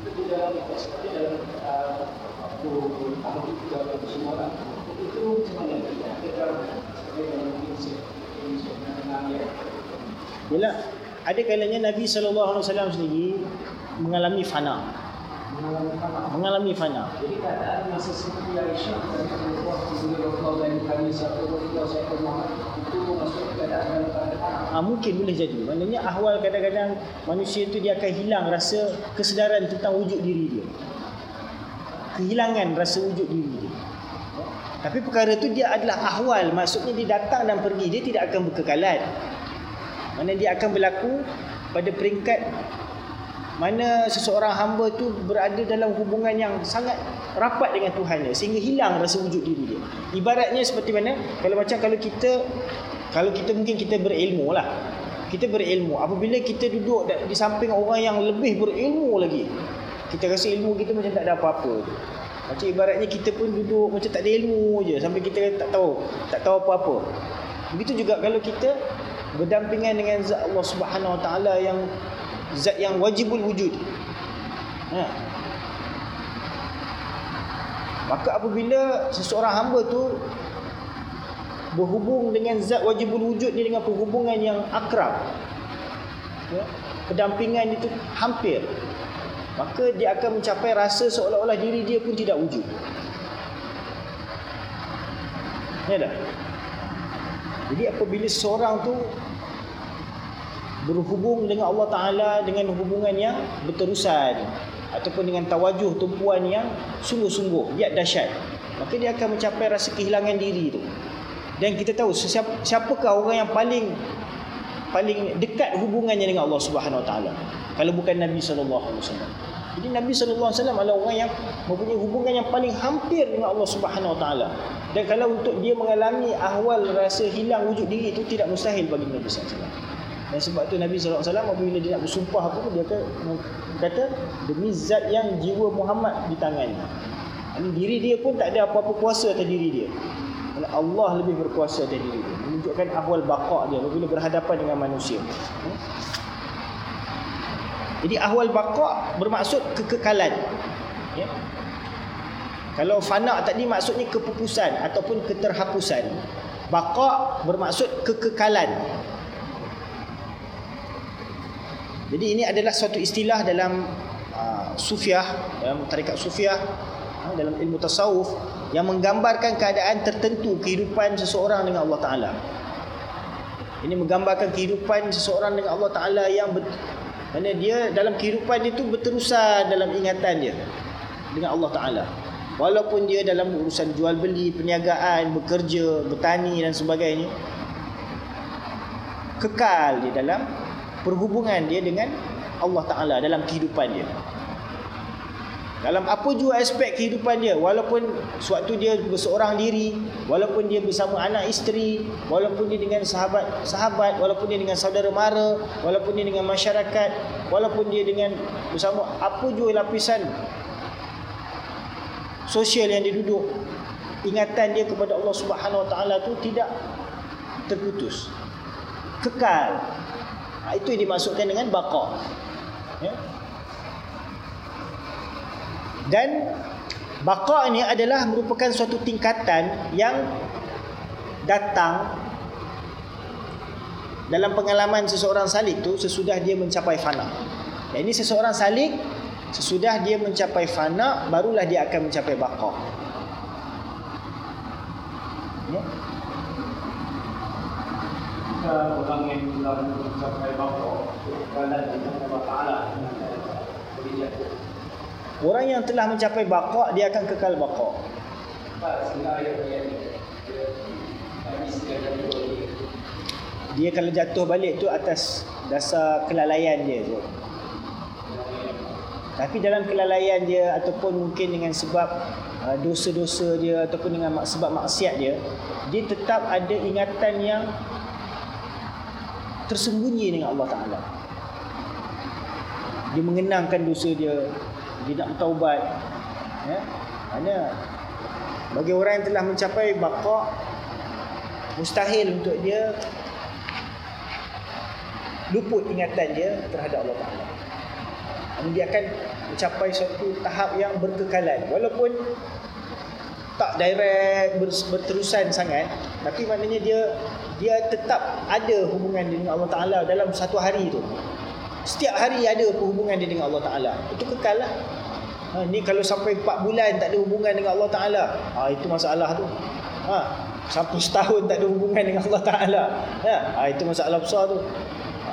Itu di dalam seperti dalam uh, aku aku dalam semua orang. Itu mana? Kita dalam prinsip prinsip mengenal ya. Yalah, ada kalanya Nabi sallallahu alaihi wasallam sendiri mengalami fana. Mengalami apa? Mengalami fana. Jadi keadaan masa seperti Aisyah dan Rasulullah Rasulullah Rasulullah dan kami satu Rasulullah satu Muhammad itu maksudnya keadaan dalam keadaan Ha, mungkin boleh jadi. Maknanya ahwal kadang-kadang manusia tu dia akan hilang rasa kesedaran tentang wujud diri dia. Kehilangan rasa wujud diri dia. Tapi perkara tu dia adalah ahwal. Maksudnya dia datang dan pergi. Dia tidak akan berkekalan. Mana dia akan berlaku pada peringkat mana seseorang hamba tu berada dalam hubungan yang sangat rapat dengan Tuhannya sehingga hilang rasa wujud diri dia. Ibaratnya seperti mana? Kalau macam kalau kita kalau kita mungkin kita berilmu lah. Kita berilmu. Apabila kita duduk di samping orang yang lebih berilmu lagi. Kita rasa ilmu kita macam tak ada apa-apa. Macam ibaratnya kita pun duduk macam tak ada ilmu je. Sampai kita tak tahu. Tak tahu apa-apa. Begitu juga kalau kita berdampingan dengan zat Allah Subhanahu Wa Taala yang zat yang wajibul wujud. Ha. Maka apabila seseorang hamba tu berhubung dengan zat wajibul wujud ni dengan perhubungan yang akrab. Ya, pendampingan itu hampir. Maka dia akan mencapai rasa seolah-olah diri dia pun tidak wujud. Ya dah. Jadi apabila seorang tu berhubung dengan Allah Taala dengan hubungan yang berterusan ataupun dengan tawajuh tumpuan yang sungguh-sungguh, dia dahsyat. Maka dia akan mencapai rasa kehilangan diri tu. Dan kita tahu siapa, siapakah orang yang paling paling dekat hubungannya dengan Allah Subhanahu Wa Taala. Kalau bukan Nabi sallallahu alaihi wasallam. Jadi Nabi wasallam adalah orang yang mempunyai hubungan yang paling hampir dengan Allah Subhanahu Taala. Dan kalau untuk dia mengalami ahwal rasa hilang wujud diri itu tidak mustahil bagi Nabi wasallam. Dan sebab tu Nabi wasallam apabila dia nak bersumpah apa dia akan kata demi zat yang jiwa Muhammad di tangannya. Ini diri dia pun tak ada apa-apa kuasa atas diri dia. Allah lebih berkuasa atas diri dia. Menunjukkan ahwal baqa' dia apabila berhadapan dengan manusia. Jadi ahwal baqa' bermaksud kekekalan. Ya. Kalau fana tadi maksudnya kepupusan ataupun keterhapusan. Baqa' bermaksud kekekalan. Jadi ini adalah suatu istilah dalam uh, sufiah, dalam tarikat sufiah, uh, dalam ilmu tasawuf yang menggambarkan keadaan tertentu kehidupan seseorang dengan Allah Taala. Ini menggambarkan kehidupan seseorang dengan Allah Taala yang mana dia dalam kehidupan itu berterusan dalam ingatan dia dengan Allah Taala. Walaupun dia dalam urusan jual beli, perniagaan, bekerja, bertani dan sebagainya kekal dia dalam perhubungan dia dengan Allah Taala dalam kehidupan dia. Dalam apa jua aspek kehidupan dia Walaupun sewaktu dia berseorang diri Walaupun dia bersama anak isteri Walaupun dia dengan sahabat-sahabat Walaupun dia dengan saudara mara Walaupun dia dengan masyarakat Walaupun dia dengan bersama apa jua lapisan Sosial yang dia duduk Ingatan dia kepada Allah Subhanahu Wa Taala tu tidak terputus. Kekal. Ha, Itu yang dimaksudkan dengan baqa Ya dan baqa ini adalah merupakan suatu tingkatan yang datang dalam pengalaman seseorang salik tu sesudah dia mencapai fana. Dan ini seseorang salik sesudah dia mencapai fana barulah dia akan mencapai baqa. Ya. Orang yang mencapai baqa, kalau Allah Taala Orang yang telah mencapai baqa dia akan kekal baqa. Dia kalau jatuh balik tu atas dasar kelalaian dia tu. Tapi dalam kelalaian dia ataupun mungkin dengan sebab uh, dosa-dosa dia ataupun dengan sebab maksiat dia, dia tetap ada ingatan yang tersembunyi dengan Allah Taala. Dia mengenangkan dosa dia, dia nak bertaubat. Ya? Hanya bagi orang yang telah mencapai baqa mustahil untuk dia luput ingatan dia terhadap Allah Taala. Dia akan mencapai satu tahap yang berkekalan. Walaupun tak direct berterusan sangat tapi maknanya dia dia tetap ada hubungan dengan Allah Taala dalam satu hari itu Setiap hari ada hubungan dia dengan Allah Ta'ala. Itu kekal lah. Ha, Ni kalau sampai 4 bulan tak ada hubungan dengan Allah Ta'ala. Ha, Itu masalah tu. Ha, Sampai setahun tak ada hubungan dengan Allah Ta'ala. Ha, ha, Itu masalah besar tu. Ha,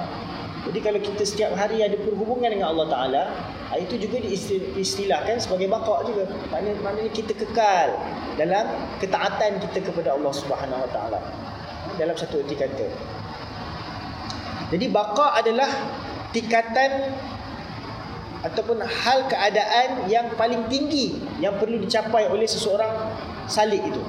Jadi kalau kita setiap hari ada perhubungan dengan Allah Ta'ala ha, Itu juga diistilahkan sebagai bakak juga. Maknanya, maknanya kita kekal Dalam ketaatan kita kepada Allah Subhanahu Wa Ta'ala. Ha, Dalam satu erti kata. Jadi bakak adalah tingkatan ataupun hal keadaan yang paling tinggi yang perlu dicapai oleh seseorang salik itu.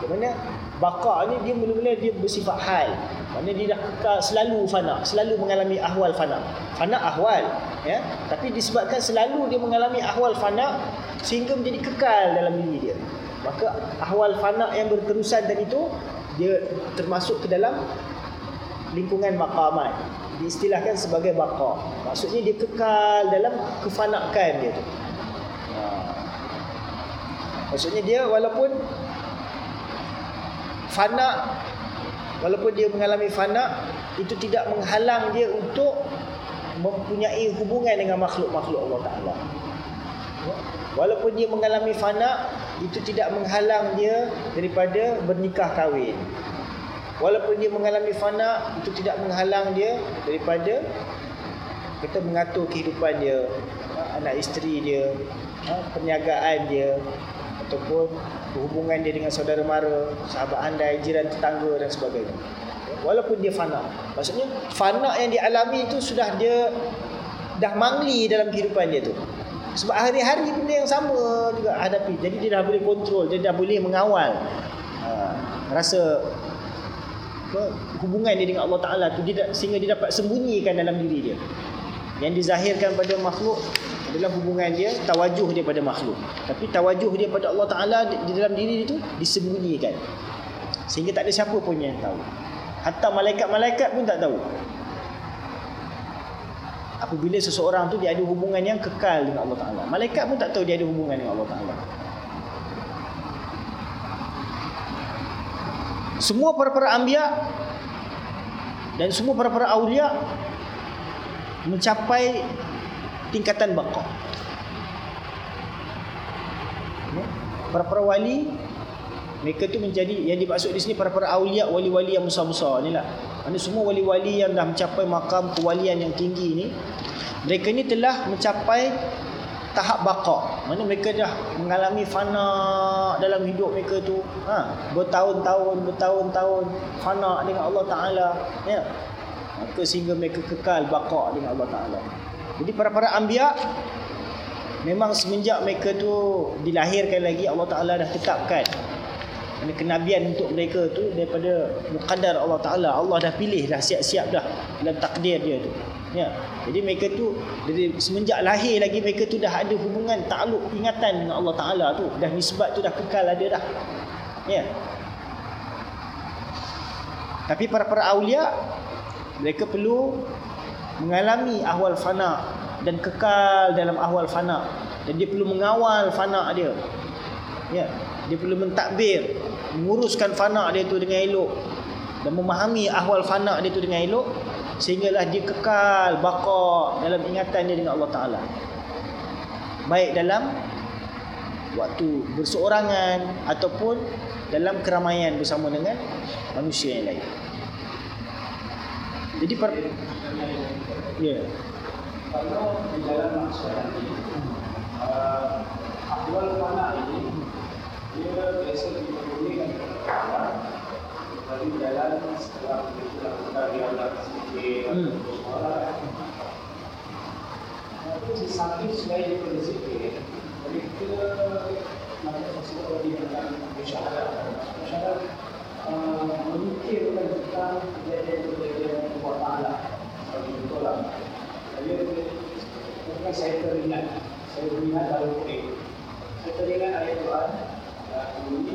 Di mana baqa ni dia mula-mula dia bersifat hal. Maksudnya dia dah selalu fana, selalu mengalami ahwal fana. Fana ahwal, ya. Tapi disebabkan selalu dia mengalami ahwal fana sehingga menjadi kekal dalam diri dia. Maka ahwal fana yang berterusan tadi itu dia termasuk ke dalam lingkungan maqamat. Diistilahkan sebagai baqa. Maksudnya dia kekal dalam kefanakan dia tu. Ha. Maksudnya dia walaupun fana walaupun dia mengalami fana itu tidak menghalang dia untuk mempunyai hubungan dengan makhluk-makhluk Allah Taala. Walaupun dia mengalami fana itu tidak menghalang dia daripada bernikah kahwin. Walaupun dia mengalami fana itu tidak menghalang dia daripada kita mengatur kehidupan dia, anak isteri dia, ha, perniagaan dia ataupun hubungan dia dengan saudara mara, sahabat andai, jiran tetangga dan sebagainya. Walaupun dia fana. Maksudnya fana yang dialami itu sudah dia dah mangli dalam kehidupan dia tu. Sebab hari-hari benda yang sama juga hadapi. Jadi dia dah boleh kontrol, dia dah boleh mengawal. Ha, rasa hubungan dia dengan Allah Taala tu dia sehingga dia dapat sembunyikan dalam diri dia. Yang dizahirkan pada makhluk adalah hubungan dia tawajuh dia pada makhluk. Tapi tawajuh dia pada Allah Taala di dalam diri dia tu disembunyikan. Sehingga tak ada siapa pun yang tahu. Hatta malaikat-malaikat pun tak tahu. Apabila seseorang tu dia ada hubungan yang kekal dengan Allah Taala. Malaikat pun tak tahu dia ada hubungan dengan Allah Taala semua para-para anbiya dan semua para-para aulia mencapai tingkatan baqa. Para-para wali mereka tu menjadi yang dimaksud di sini para-para aulia wali-wali yang besar-besar ni lah. Mana semua wali-wali yang dah mencapai makam kewalian yang tinggi ni mereka ni telah mencapai tahap baqa. Mana mereka dah mengalami fana dalam hidup mereka tu. Ha, bertahun-tahun, bertahun-tahun fana dengan Allah Taala, ya. Maka sehingga mereka kekal baqa dengan Allah Taala. Jadi para-para anbiya memang semenjak mereka tu dilahirkan lagi Allah Taala dah tetapkan ini kenabian untuk mereka tu daripada muqaddar Allah Taala. Allah dah pilih dah siap-siap dah dalam takdir dia tu. Ya. Jadi mereka tu dari semenjak lahir lagi mereka tu dah ada hubungan takluk ingatan dengan Allah Taala tu. Dah nisbat tu dah kekal ada dah. Ya. Tapi para-para aulia mereka perlu mengalami ahwal fana dan kekal dalam ahwal fana dan dia perlu mengawal fana dia ya dia perlu mentadbir menguruskan fana dia tu dengan elok dan memahami ahwal fana dia tu dengan elok sehinggalah dia kekal baqa dalam ingatan dia dengan Allah Taala. Baik dalam waktu berseorangan ataupun dalam keramaian bersama dengan manusia yang lain. Jadi per Ya. Kalau di dalam masyarakat ini, uh, ahwal mana ini, dia biasa diperlukan kepada dari jalan setelah kita lakukan dialog sedikit Hmm. Tapi di samping selain daripada zikir, mereka maka sesuatu di dalam masyarakat. Masyarakat uh, memikirkan tentang kejadian-kejadian Allah Ta'ala. Bagi betul lah. Saya Bukan saya teringat Saya teringat dalam Quran Saya teringat ayat Yang yang keadaan ini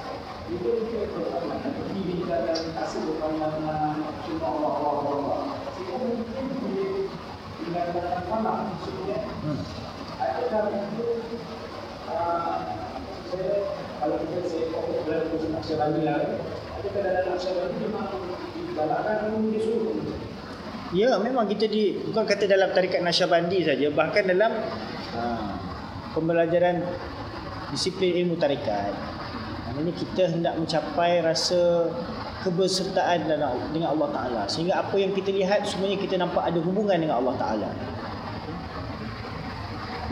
Ya, memang kita di bukan kata dalam tarikat Nasyabandi saja, bahkan dalam ha, pembelajaran disiplin ilmu tarikat. Maknanya kita hendak mencapai rasa kebersertaan dengan Allah Ta'ala. Sehingga apa yang kita lihat semuanya kita nampak ada hubungan dengan Allah Ta'ala.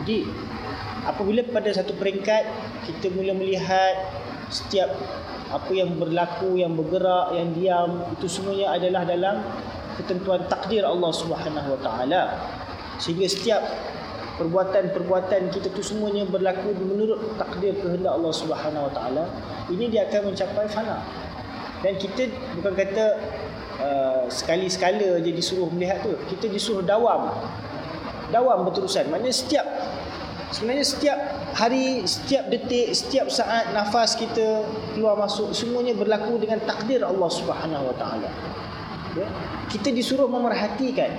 Jadi apabila pada satu peringkat kita mula melihat setiap apa yang berlaku, yang bergerak, yang diam itu semuanya adalah dalam ketentuan takdir Allah Subhanahu Wa Taala. Sehingga setiap perbuatan-perbuatan kita tu semuanya berlaku menurut takdir kehendak Allah Subhanahu Wa Taala. Ini dia akan mencapai fana. Dan kita bukan kata uh, sekali-sekala je disuruh melihat tu. Kita disuruh dawam. Dawam berterusan. Maknanya setiap sebenarnya setiap hari, setiap detik, setiap saat nafas kita keluar masuk semuanya berlaku dengan takdir Allah Subhanahu Wa Taala. Ya? Kita disuruh memerhatikan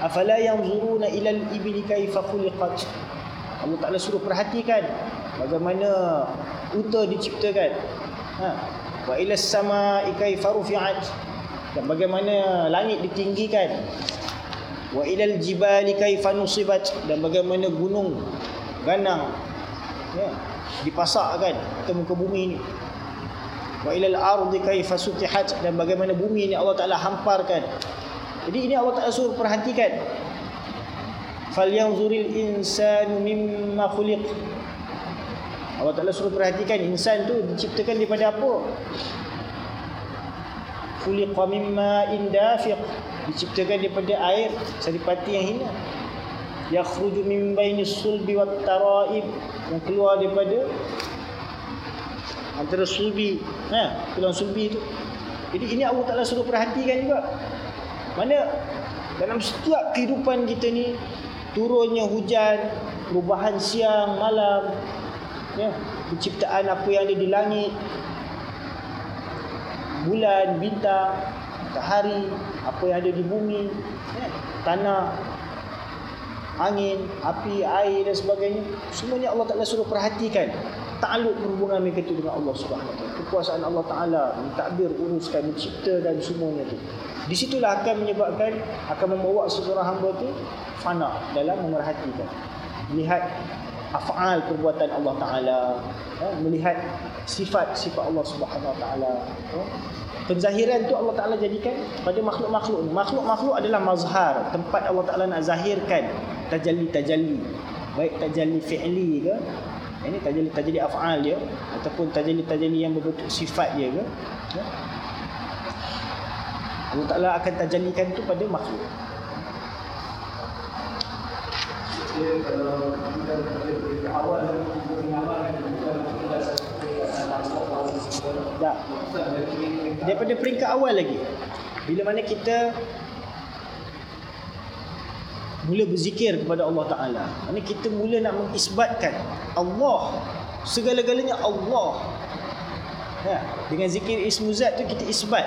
afala yanzuruna ila al-ibli kaifa khuliqat. Allah Taala suruh perhatikan bagaimana unta diciptakan. Ha. Wa ila as-sama'i kaifa rufi'at. Dan bagaimana langit ditinggikan. Wa ila al-jibali kaifa nusibat dan bagaimana gunung ganang ya, dipasakkan ke muka bumi ini wa ilal ardi kaifa sutihat dan bagaimana bumi ini Allah Taala hamparkan jadi ini Allah Taala suruh perhatikan. Falyanzuril insanu mimma khuliq. Allah Taala suruh perhatikan insan tu diciptakan daripada apa? Khuliqa mimma indafiq. Diciptakan daripada air saripati yang hina. Yakhruju min baini sulbi wat taraib. Yang keluar daripada antara sulbi. Ha tulang sulbi itu jadi ini Allah Taala suruh perhatikan juga mana dalam setiap kehidupan kita ni turunnya hujan perubahan siang malam ya penciptaan apa yang ada di langit bulan bintang matahari apa yang ada di bumi ya, tanah angin, api, air dan sebagainya. Semuanya Allah Taala suruh perhatikan takluk perhubungan mereka itu dengan Allah Subhanahu. Kekuasaan Allah Taala mentadbir uruskan menciptakan semuanya itu. Di situlah akan menyebabkan akan membawa seorang hamba itu fana dalam memerhatikan. Melihat afal perbuatan Allah Taala, ya, melihat sifat-sifat Allah Subhanahu Taala. Ya. Penzahiran itu Allah Taala jadikan pada makhluk-makhluk. Makhluk-makhluk adalah mazhar, tempat Allah Taala nak zahirkan tajalli-tajalli. Baik tajalli fi'li ke, ini tajalli-tajalli af'al dia ataupun tajalli-tajalli yang berbentuk sifat dia ke. Ya. Allah Ta'ala akan tajallikan itu pada makhluk. Kalau kita awal. Daripada peringkat awal lagi. Bila mana kita mula berzikir kepada Allah Taala. Ini kita mula nak mengisbatkan Allah segala-galanya Allah. Ya, dengan zikir ismu zat tu kita isbat.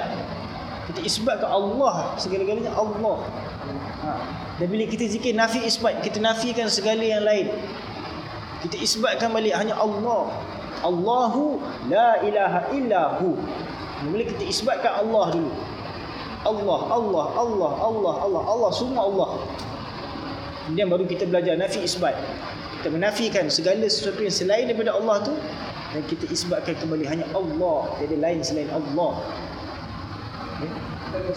Kita isbat ke Allah segala-galanya Allah. Ha. Dan bila kita zikir nafi isbat, kita nafikan segala yang lain. Kita isbatkan balik hanya Allah. Allahu la ilaha illahu. Mula kita isbatkan Allah dulu. Allah, Allah, Allah, Allah, Allah, Allah, semua Allah. Kemudian baru kita belajar nafi isbat. Kita menafikan segala sesuatu yang selain daripada Allah tu dan kita isbatkan kembali hanya Allah, tiada lain selain Allah. Oleh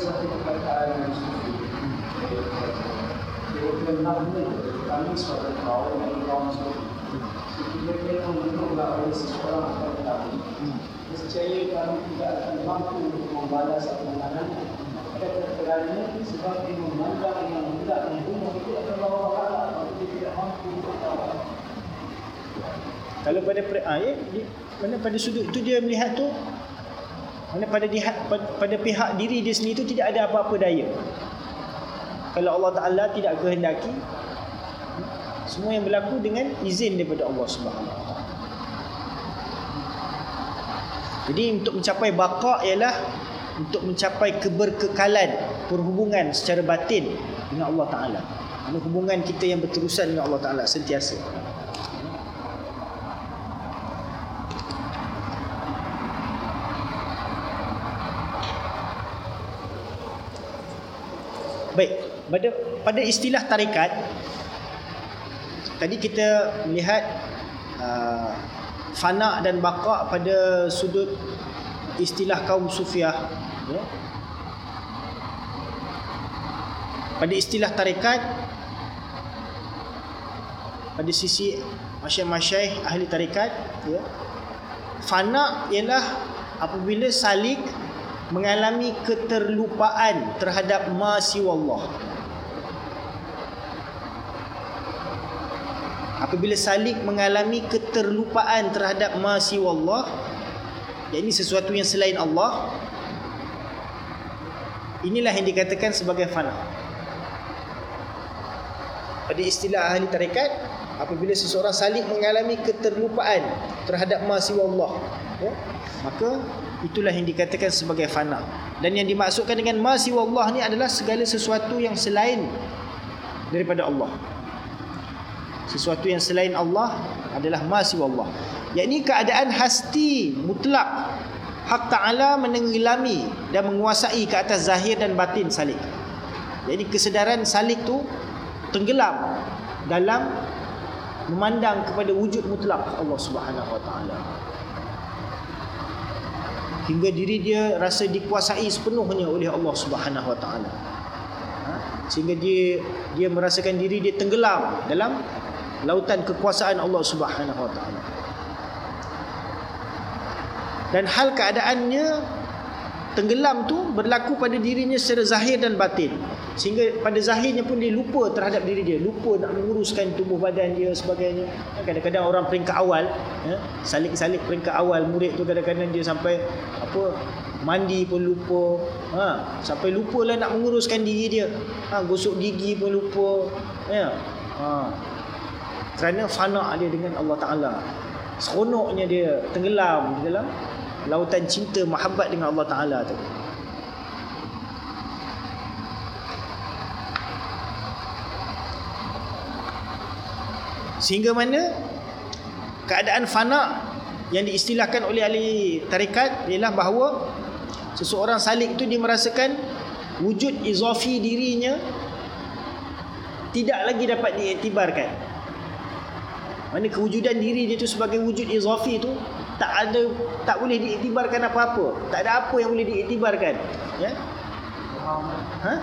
seseorang kami. Nescaya kami tidak akan mampu untuk membalas yang kerana sebab dia memandang yang hendak membunuh itu akan bawa pahala. Tapi dia tidak mampu kalau pada ah, ya, mana pada sudut tu dia melihat tu? Mana pada dihat, pada pihak diri dia sendiri tu tidak ada apa-apa daya. Kalau Allah Taala tidak kehendaki semua yang berlaku dengan izin daripada Allah Subhanahu jadi untuk mencapai baqa ialah untuk mencapai keberkekalan perhubungan secara batin dengan Allah Taala. Hubungan kita yang berterusan dengan Allah Taala sentiasa. Baik, pada pada istilah tarikat tadi kita melihat uh, fana dan baqa pada sudut istilah kaum sufiah ya. pada istilah tarikat pada sisi masyayikh-masyayikh ahli tarikat ya fana ialah apabila salik mengalami keterlupaan terhadap ma siwallah apabila salik mengalami keterlupaan terhadap ma siwallah yakni sesuatu yang selain Allah inilah yang dikatakan sebagai fana. Pada istilah ahli tarikat apabila seseorang salik mengalami keterlupaan terhadap ma siwallah ya, maka itulah yang dikatakan sebagai fana. Dan yang dimaksudkan dengan ma siwallah ni adalah segala sesuatu yang selain daripada Allah sesuatu yang selain Allah adalah ma siwallah yakni keadaan hasti mutlak. Hak taala menenggelami dan menguasai ke atas zahir dan batin salik. Jadi kesedaran salik tu tenggelam dalam memandang kepada wujud mutlak Allah Subhanahu Taala. Hingga diri dia rasa dikuasai sepenuhnya oleh Allah Subhanahu Taala. Ha? sehingga dia dia merasakan diri dia tenggelam dalam lautan kekuasaan Allah Subhanahu Wa Taala. Dan hal keadaannya tenggelam tu berlaku pada dirinya secara zahir dan batin. Sehingga pada zahirnya pun dia lupa terhadap diri dia. Lupa nak menguruskan tubuh badan dia sebagainya. Kadang-kadang orang peringkat awal ya, salik-salik peringkat awal murid tu kadang-kadang dia sampai apa mandi pun lupa. Ha, sampai lupa lah nak menguruskan diri dia. Ha, gosok gigi pun lupa ya. Ha, kerana fana dia dengan Allah Ta'ala seronoknya dia tenggelam di dalam lautan cinta mahabbat dengan Allah Ta'ala tu Sehingga mana keadaan fana yang diistilahkan oleh ahli tarikat ialah bahawa seseorang salik itu dia merasakan wujud izafi dirinya tidak lagi dapat diiktibarkan. Mana kewujudan diri dia itu sebagai wujud izafi itu tak ada tak boleh diiktibarkan apa-apa. Tak ada apa yang boleh diiktibarkan. Ya? Ha?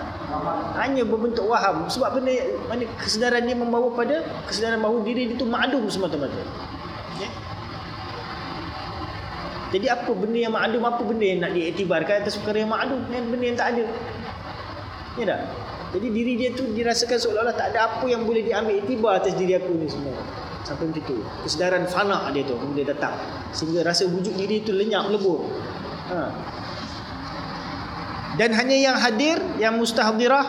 Hanya berbentuk waham sebab benda mana kesedaran dia membawa pada kesedaran bahawa diri dia itu ma'dum semata-mata. Ya? Jadi apa benda yang ma'dum apa benda yang nak diiktibarkan atas perkara yang ma'dum yang benda yang tak ada. Ya tak? Jadi diri dia tu dirasakan seolah-olah tak ada apa yang boleh diambil iktibar atas diri aku ni semua. Sampai macam tu. Kesedaran fana dia tu dia datang. Sehingga rasa wujud diri tu lenyap lebur. Ha dan hanya yang hadir yang mustahdirah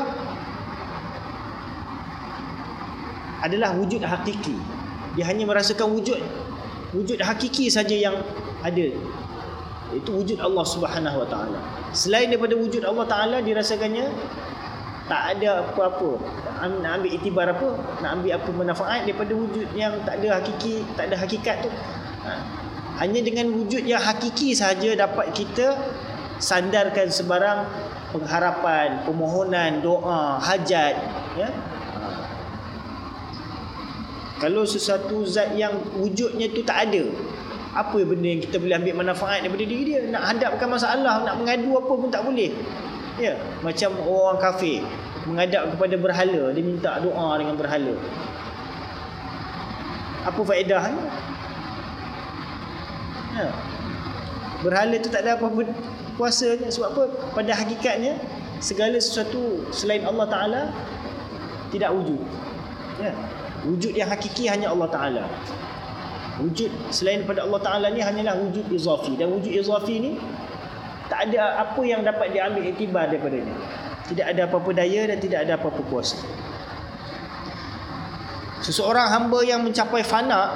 adalah wujud hakiki dia hanya merasakan wujud wujud hakiki saja yang ada itu wujud Allah Subhanahu Wa Taala selain daripada wujud Allah Taala dirasakannya tak ada apa-apa nak ambil itibar apa nak ambil apa manfaat daripada wujud yang tak ada hakiki tak ada hakikat tu ha. hanya dengan wujud yang hakiki saja dapat kita sandarkan sebarang pengharapan, permohonan, doa, hajat, ya. Kalau sesuatu zat yang wujudnya tu tak ada, apa benda yang kita boleh ambil manfaat daripada diri dia? Nak hadapkan masalah, nak mengadu apa pun tak boleh. Ya, macam orang kafir menghadap kepada berhala, dia minta doa dengan berhala. Apa faedahnya? Ya. Berhala tu tak ada apa-apa kuasanya sebab apa pada hakikatnya segala sesuatu selain Allah Taala tidak wujud ya wujud yang hakiki hanya Allah Taala wujud selain pada Allah Taala ni hanyalah wujud izafi dan wujud izafi ni tak ada apa yang dapat diambil iktibar daripadanya tidak ada apa-apa daya dan tidak ada apa-apa kuasa seseorang hamba yang mencapai fana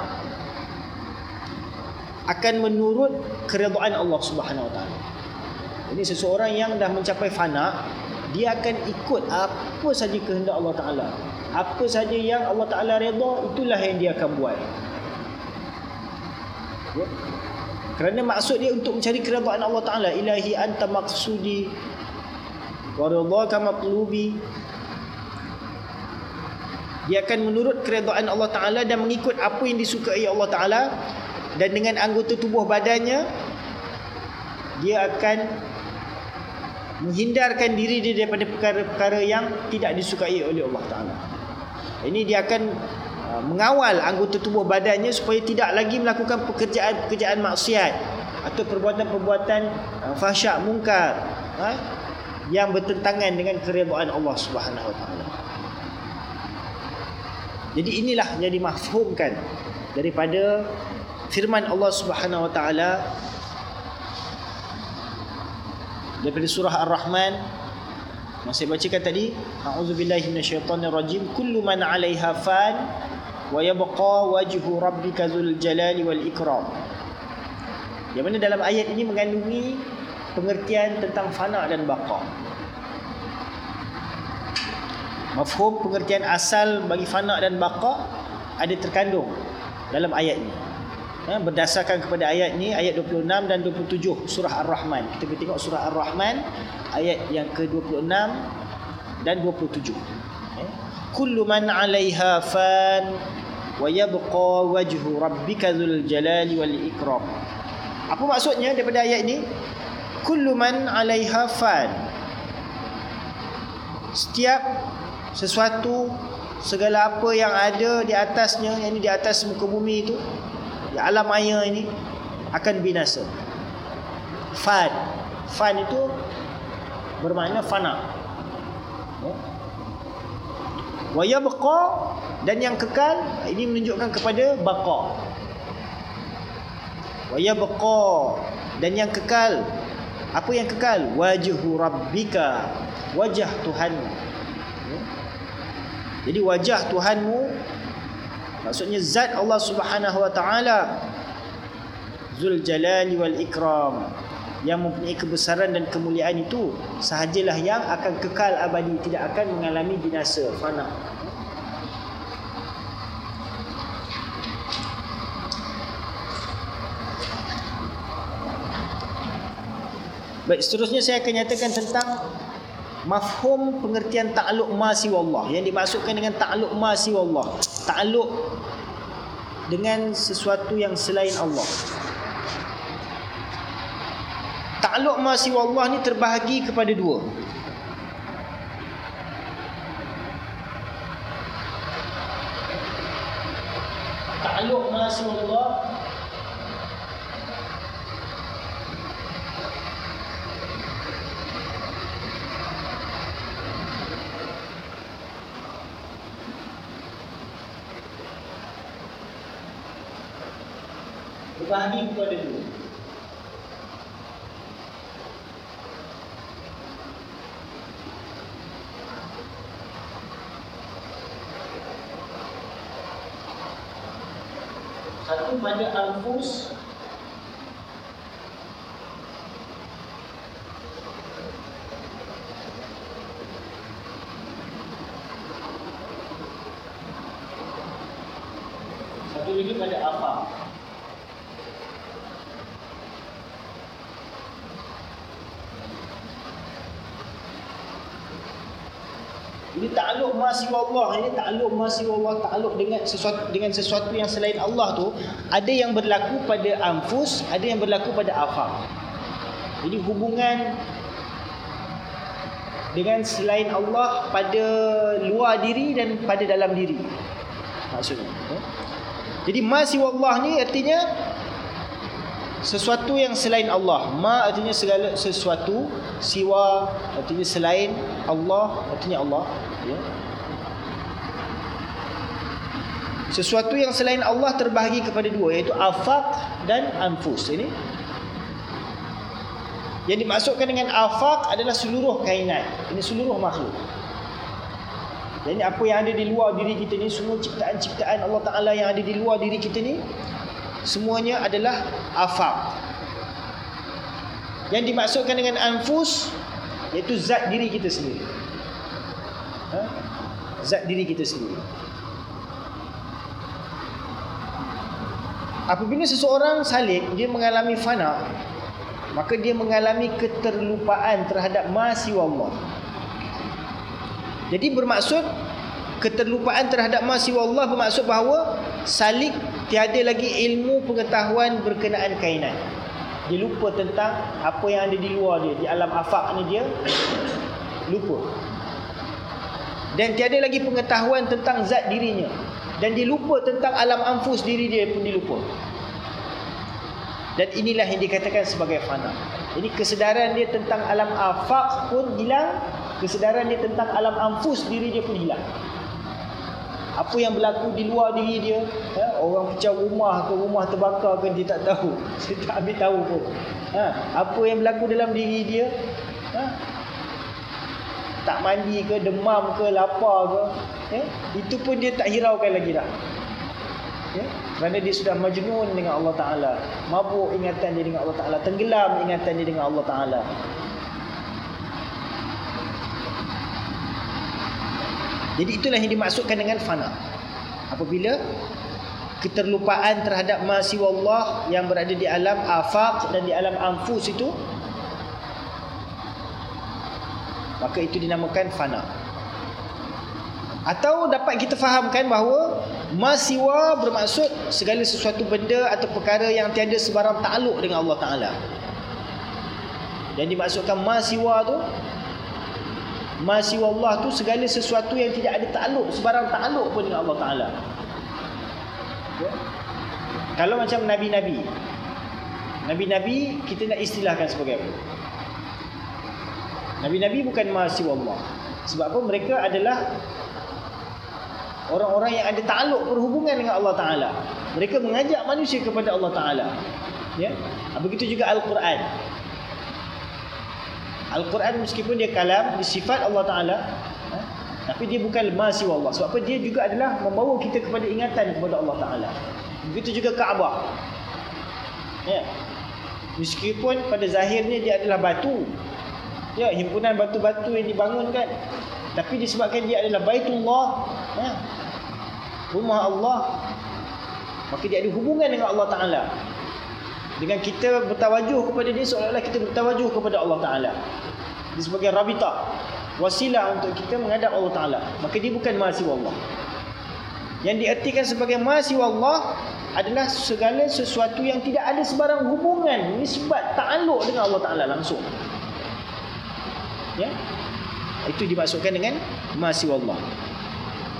akan menurut keredaan Allah Subhanahu Wa jadi seseorang yang dah mencapai fana dia akan ikut apa saja kehendak Allah Taala. Apa saja yang Allah Taala redha itulah yang dia akan buat. Ya? Kerana maksud dia untuk mencari keredaan Allah Taala, ilahi anta maqsudi wa ridhaka matlubi. dia akan menurut keredaan Allah Taala dan mengikut apa yang disukai Allah Taala dan dengan anggota tubuh badannya dia akan menghindarkan diri dia daripada perkara-perkara yang tidak disukai oleh Allah Taala. Ini dia akan mengawal anggota tubuh badannya supaya tidak lagi melakukan pekerjaan-pekerjaan maksiat atau perbuatan-perbuatan uh, fahsyat mungkar ha? yang bertentangan dengan keredaan Allah Subhanahu Wa. Jadi inilah yang dimafhumkan daripada firman Allah Subhanahu Wa Taala daripada surah Ar-Rahman saya bacakan tadi a'udzubillahi minasyaitonirrajim kullu man 'alaiha fan wajhu rabbika dzul jalali wal ikram. Yang mana dalam ayat ini mengandungi pengertian tentang fana dan baqa. Mafhum pengertian asal bagi fana dan baqa ada terkandung dalam ayat ini. Ya, berdasarkan kepada ayat ni ayat 26 dan 27 surah Ar-Rahman. Kita boleh tengok surah Ar-Rahman ayat yang ke-26 dan 27 ya. Kullu man 'alaiha fan wa yabqa wajhu rabbika dzul jalali wal ikram. Apa maksudnya daripada ayat ini kullu man 'alaiha fan. Setiap sesuatu segala apa yang ada di atasnya yang ini di atas muka bumi itu di alam maya ini akan binasa. Fan. Fan itu bermakna fana. Ya. Wa yabqa dan yang kekal ini menunjukkan kepada baqa. Wa yabqa dan yang kekal. Apa yang kekal? Wajhu rabbika wajah Tuhanmu. Jadi wajah Tuhanmu maksudnya zat Allah Subhanahu wa taala Zul Jalali wal Ikram yang mempunyai kebesaran dan kemuliaan itu sahajalah yang akan kekal abadi tidak akan mengalami binasa. Fana. Baik, seterusnya saya akan nyatakan tentang mafhum pengertian ta'alluq ma siwallah yang dimaksudkan dengan ta'alluq ma siwallah ta'alluq dengan sesuatu yang selain Allah ta'alluq ma siwallah ni terbahagi kepada dua ta'alluq ma siwallah berbahagi kepada dua. Satu pada anfus Satu lagi pada apa? Ini takluk masih Allah ini takluk masih Allah takluk dengan sesuatu dengan sesuatu yang selain Allah tu ada yang berlaku pada anfus, ada yang berlaku pada afam. Jadi hubungan dengan selain Allah pada luar diri dan pada dalam diri. Maksudnya. Ya. Jadi masih Allah ni artinya sesuatu yang selain Allah. Ma artinya segala sesuatu, siwa artinya selain Allah artinya Allah, ya. Sesuatu yang selain Allah terbahagi kepada dua iaitu afaq dan anfus. Ini yang dimaksudkan dengan afaq adalah seluruh kainat. Ini seluruh makhluk. Jadi apa yang ada di luar diri kita ni semua ciptaan-ciptaan Allah Taala yang ada di luar diri kita ni semuanya adalah afaq. Yang dimaksudkan dengan anfus iaitu zat diri kita sendiri. Ha? Zat diri kita sendiri. Apabila seseorang salik dia mengalami fana maka dia mengalami keterlupaan terhadap masih Allah. Jadi bermaksud keterlupaan terhadap ma siwa Allah bermaksud bahawa salik tiada lagi ilmu pengetahuan berkenaan kainan. Dia lupa tentang apa yang ada di luar dia, di alam afak ni dia lupa. Dan tiada lagi pengetahuan tentang zat dirinya. Dan dia lupa tentang alam anfus diri dia pun dia lupa. Dan inilah yang dikatakan sebagai fana. Jadi kesedaran dia tentang alam afak pun hilang, kesedaran dia tentang alam anfus diri dia pun hilang. Apa yang berlaku di luar diri dia, ya, orang pecah rumah ke rumah terbakar ke dia tak tahu. Dia tak ambil tahu pun. Ha, apa yang berlaku dalam diri dia, ha, tak mandi ke, demam ke, lapar ke, ya, itu pun dia tak hiraukan lagi dah. Ya, kerana dia sudah majnun dengan Allah Ta'ala. Mabuk ingatan dia dengan Allah Ta'ala. Tenggelam ingatan dia dengan Allah Ta'ala. Jadi itulah yang dimaksudkan dengan fana. Apabila keterlupaan terhadap masiwa Allah yang berada di alam afaq dan di alam anfus itu maka itu dinamakan fana atau dapat kita fahamkan bahawa masiwa bermaksud segala sesuatu benda atau perkara yang tiada sebarang takluk dengan Allah Taala. Yang dimaksudkan masiwa tu masiwa Allah tu segala sesuatu yang tidak ada takluk sebarang takluk pun dengan Allah Taala. Ya? Kalau macam nabi-nabi. Nabi-nabi kita nak istilahkan sebagai apa? Nabi-nabi bukan mahasiswa Allah. Sebab apa? Mereka adalah orang-orang yang ada takluk berhubungan dengan Allah Taala. Mereka mengajak manusia kepada Allah Taala. Ya. Begitu juga Al-Quran. Al-Quran meskipun dia kalam, dia sifat Allah Taala, ha? tapi dia bukan mahasiswa Allah. Sebab apa? Dia juga adalah membawa kita kepada ingatan kepada Allah Taala. Begitu juga Kaabah. Ya. Meskipun pada zahirnya dia adalah batu, Ya, himpunan batu-batu yang dibangunkan. Tapi disebabkan dia adalah Baitullah, ya, rumah Allah, maka dia ada hubungan dengan Allah Taala. Dengan kita bertawajuh kepada dia seolah-olah kita bertawajuh kepada Allah Taala. Dia sebagai rabita, wasilah untuk kita menghadap Allah Taala. Maka dia bukan mahasiswa Allah. Yang diartikan sebagai mahasiswa Allah adalah segala sesuatu yang tidak ada sebarang hubungan nisbat ta'aluk dengan Allah Taala langsung ya. Itu dimaksudkan dengan masih Allah.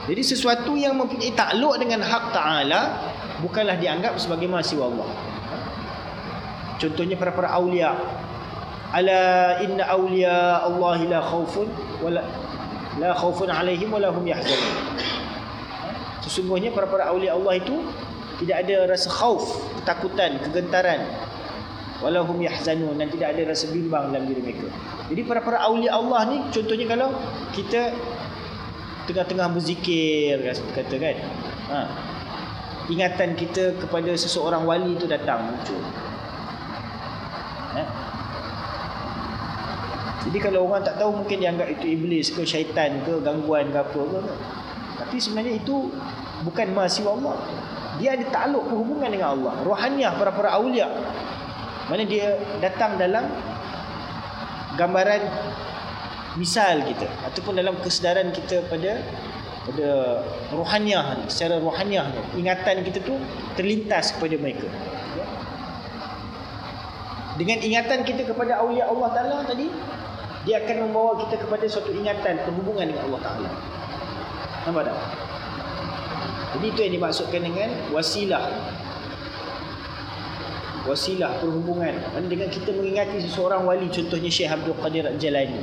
Jadi sesuatu yang mempunyai takluk dengan hak taala bukanlah dianggap sebagai masih Allah. Contohnya para-para aulia. Ala inna aulia Allah la khaufun wala la khaufun alaihim wala hum yahzanun. Sesungguhnya para-para aulia Allah itu tidak ada rasa khauf ketakutan kegentaran. Walahum yahzanun dan tidak ada rasa bimbang dalam diri mereka. Jadi para-para aulia Allah ni contohnya kalau kita tengah-tengah berzikir kata kan. Ha. Ingatan kita kepada seseorang wali itu datang muncul. Ha. Jadi kalau orang tak tahu mungkin dia anggap itu iblis ke syaitan ke gangguan ke apa ke. Tapi sebenarnya itu bukan mahasiswa Allah. Dia ada takluk berhubungan dengan Allah. Rohaniah para-para aulia mana dia datang dalam gambaran misal kita ataupun dalam kesedaran kita pada pada rohaniah secara rohaniah ingatan kita tu terlintas kepada mereka. Dengan ingatan kita kepada awliya Allah Taala tadi dia akan membawa kita kepada suatu ingatan perhubungan dengan Allah Taala. Nampak tak? Jadi itu yang dimaksudkan dengan wasilah wasilah perhubungan. Dengan kita mengingati seseorang wali contohnya Syekh Abdul Qadir Al-Jalani.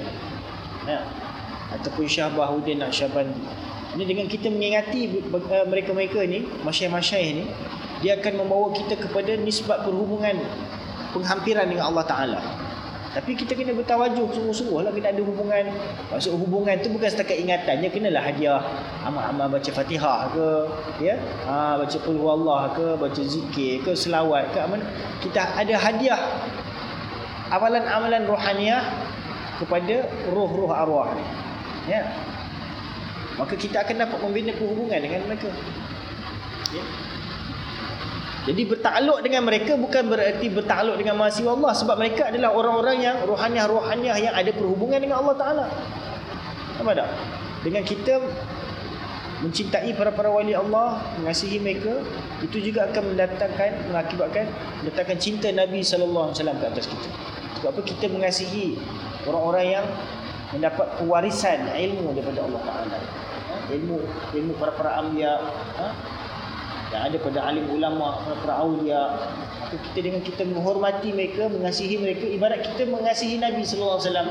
Ya. ataupun Syekh Bahuddin Al-Syabandi. Ini dengan kita mengingati eh, mereka-mereka ni masyayikh-masyayikh ni dia akan membawa kita kepada nisbat perhubungan penghampiran dengan Allah Ta'ala tapi kita kena bertawajuh sungguh-sungguh lah kena ada hubungan. Maksud hubungan tu bukan setakat ingatan. Dia kenalah hadiah amal-amal baca fatihah ke. Ya? Ha, baca puluh Allah ke. Baca zikir ke. Selawat ke. Kita ada hadiah amalan-amalan rohaniah kepada roh-roh arwah ni. Ya? Maka kita akan dapat membina hubungan dengan mereka. Ya? Jadi bertakluk dengan mereka bukan bererti bertakluk dengan mahasiswa Allah sebab mereka adalah orang-orang yang rohaniah-rohaniah yang ada perhubungan dengan Allah Taala. Nampak tak? Dengan kita mencintai para-para wali Allah, mengasihi mereka, itu juga akan mendatangkan mengakibatkan mendatangkan cinta Nabi sallallahu alaihi wasallam ke atas kita. Sebab apa kita mengasihi orang-orang yang mendapat pewarisan ilmu daripada Allah Taala. Ha? Ilmu ilmu para-para anbiya, ha? Yang ada pada alim ulama, para-para aulia. Maka kita dengan kita menghormati mereka, mengasihi mereka ibarat kita mengasihi Nabi sallallahu alaihi wasallam.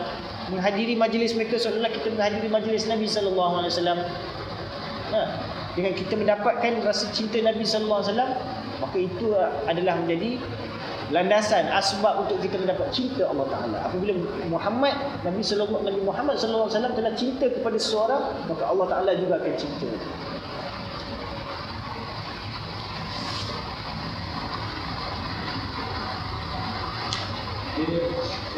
Menghadiri majlis mereka seolah-olah kita menghadiri majlis Nabi sallallahu alaihi wasallam. Ha, dengan kita mendapatkan rasa cinta Nabi sallallahu alaihi wasallam, maka itu adalah menjadi landasan asbab untuk kita mendapat cinta Allah Taala. Apabila Muhammad Nabi sallallahu Nabi Muhammad sallallahu alaihi wasallam telah cinta kepada seseorang, maka Allah Taala juga akan cinta.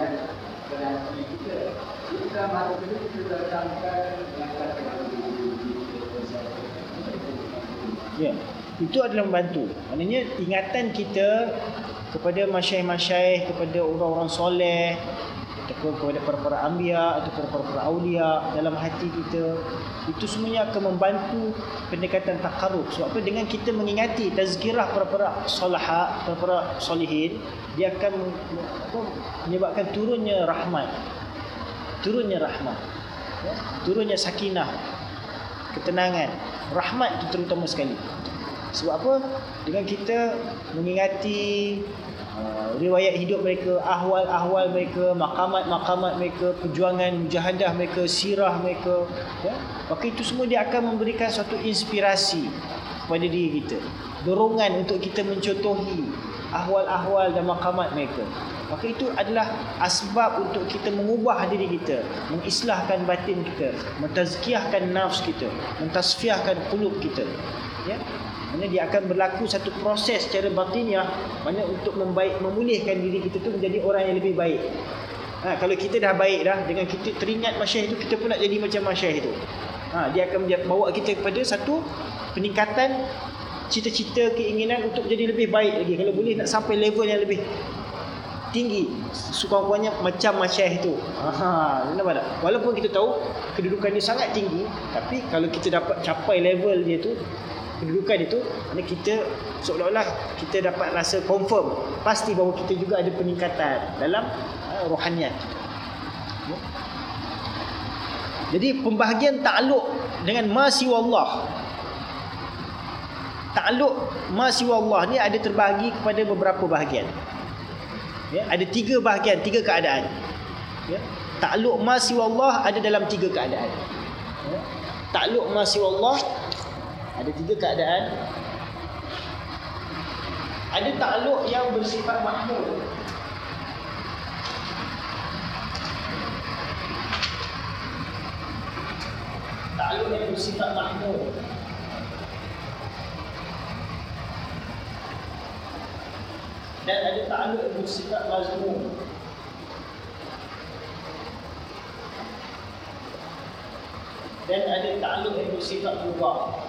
Kita kita mahu kita Ya. Itu adalah membantu. Maknanya ingatan kita kepada masyayikh-masyayikh, kepada orang-orang soleh, ataupun kepada para-para anbiya atau para-para aulia dalam hati kita itu semuanya akan membantu pendekatan takarub sebab apa? Dengan kita mengingati tazkirah para-para salahat para-para solihin dia akan apa, menyebabkan turunnya rahmat. Turunnya rahmat. Ya, turunnya sakinah. Ketenangan. Rahmat itu terutama sekali. Sebab apa? Dengan kita mengingati uh, riwayat hidup mereka ahwal-ahwal mereka makamat-makamat mereka perjuangan mujahadah mereka sirah mereka ya. Maka itu semua dia akan memberikan suatu inspirasi kepada diri kita. Dorongan untuk kita mencontohi ahwal-ahwal dan makamat mereka. Maka itu adalah asbab untuk kita mengubah diri kita mengislahkan batin kita mentazkiyahkan nafs kita mentasfiahkan qulub kita ya mana dia akan berlaku satu proses secara batiniah. Mana untuk membaik memulihkan diri kita tu menjadi orang yang lebih baik. Ha, kalau kita dah baik dah dengan kita teringat masyayikh itu kita pun nak jadi macam masyayikh itu. Ha, dia akan bawa kita kepada satu peningkatan cita-cita keinginan untuk jadi lebih baik lagi. Kalau boleh nak sampai level yang lebih tinggi sekurang-kurangnya macam masyayikh itu. Ha nampak tak? Walaupun kita tahu kedudukan dia sangat tinggi tapi kalau kita dapat capai level dia tu kedudukan itu mana kita seolah-olah kita dapat rasa confirm pasti bahawa kita juga ada peningkatan dalam uh, rohaniat. Ya. jadi pembahagian takluk dengan ma Allah. Takluk ma Allah ni ada terbahagi kepada beberapa bahagian. Ya ada tiga bahagian tiga keadaan. Ya takluk ma Allah ada dalam tiga keadaan. Ya takluk ma Allah ada tiga keadaan. Ada takluk yang bersifat mahmud takluk yang bersifat mahmud dan ada takluk yang bersifat mazmum dan ada takluk yang bersifat mubah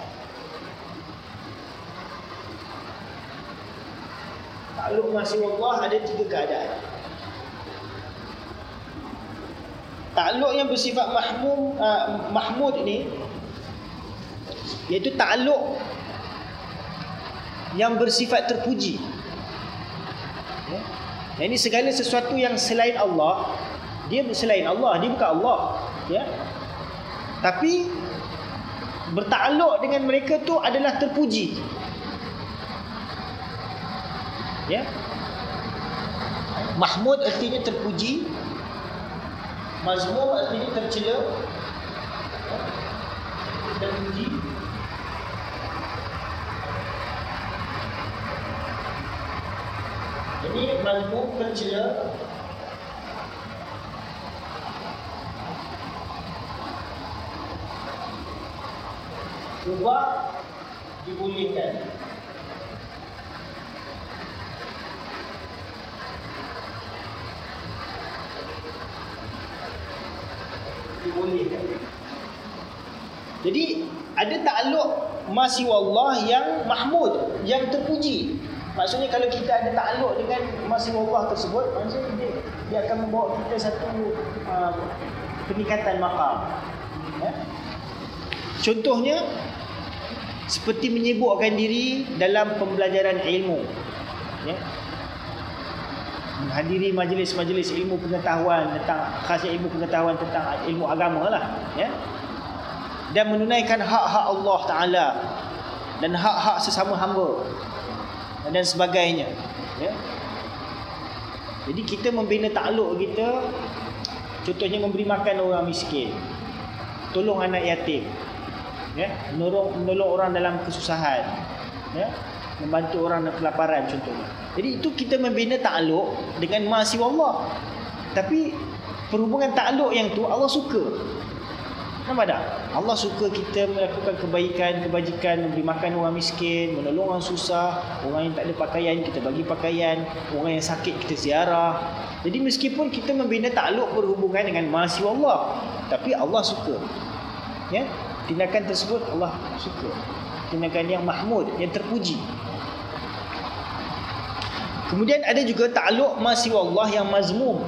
takluk masih Allah ada tiga keadaan takluk yang bersifat mahmum uh, mahmud ini iaitu takluk yang bersifat terpuji Ya. Ini segala sesuatu yang selain Allah, dia selain Allah, dia bukan Allah, ya. Tapi bertakluk dengan mereka tu adalah terpuji. Ya. Mahmud artinya terpuji. Mazmum artinya tercela. Terpuji. Jadi mazmum tercela Mubah dibolehkan. Dibolehkan. Jadi ada takluk masih Allah yang mahmud, yang terpuji. Maksudnya kalau kita ada takluk dengan masih Allah tersebut, maksudnya dia, dia akan membawa kita satu uh, peningkatan makam. Ya? Contohnya seperti menyibukkan diri dalam pembelajaran ilmu. Ya? Menghadiri majlis-majlis ilmu pengetahuan tentang khasnya ilmu pengetahuan tentang ilmu agama lah. Ya? dan menunaikan hak-hak Allah Taala dan hak-hak sesama hamba dan sebagainya ya jadi kita membina takluk kita contohnya memberi makan orang miskin tolong anak yatim ya menolong menolong orang dalam kesusahan ya membantu orang dalam kelaparan contohnya jadi itu kita membina takluk dengan mahasiswa Allah tapi perhubungan takluk yang tu Allah suka Nampak tak? Allah suka kita melakukan kebaikan, kebajikan, memberi makan orang miskin, menolong orang susah, orang yang tak ada pakaian, kita bagi pakaian, orang yang sakit, kita ziarah. Jadi meskipun kita membina takluk berhubungan dengan mahasiswa Allah, tapi Allah suka. Ya? Tindakan tersebut Allah suka. Tindakan yang mahmud, yang terpuji. Kemudian ada juga takluk mahasiswa Allah yang mazmum.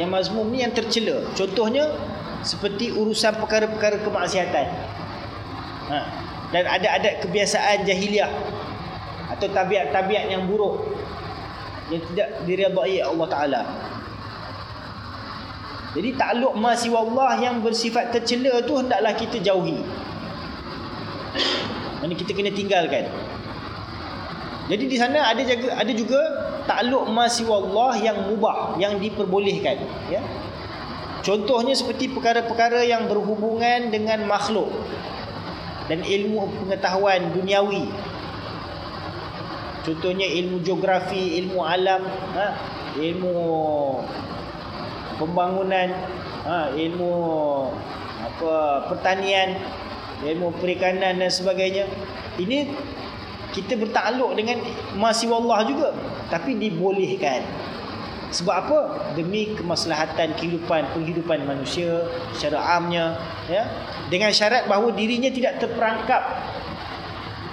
Yang mazmum ni yang tercela. Contohnya, seperti urusan perkara-perkara kemaksiatan. Ha. Dan ada adat kebiasaan jahiliah atau tabiat-tabiat yang buruk yang tidak diridai Allah Taala. Jadi takluk mahasiswa Allah yang bersifat tercela tu hendaklah kita jauhi. Ini kita kena tinggalkan. Jadi di sana ada juga ada juga takluk mahasiswa Allah yang mubah, yang diperbolehkan, ya. Contohnya seperti perkara-perkara yang berhubungan dengan makhluk dan ilmu pengetahuan duniawi. Contohnya ilmu geografi, ilmu alam, ha? ilmu pembangunan, ha? ilmu apa pertanian, ilmu perikanan dan sebagainya. Ini kita bertakluk dengan mahasiswa Allah juga tapi dibolehkan. Sebab apa? Demi kemaslahatan kehidupan penghidupan manusia secara amnya, ya. Dengan syarat bahawa dirinya tidak terperangkap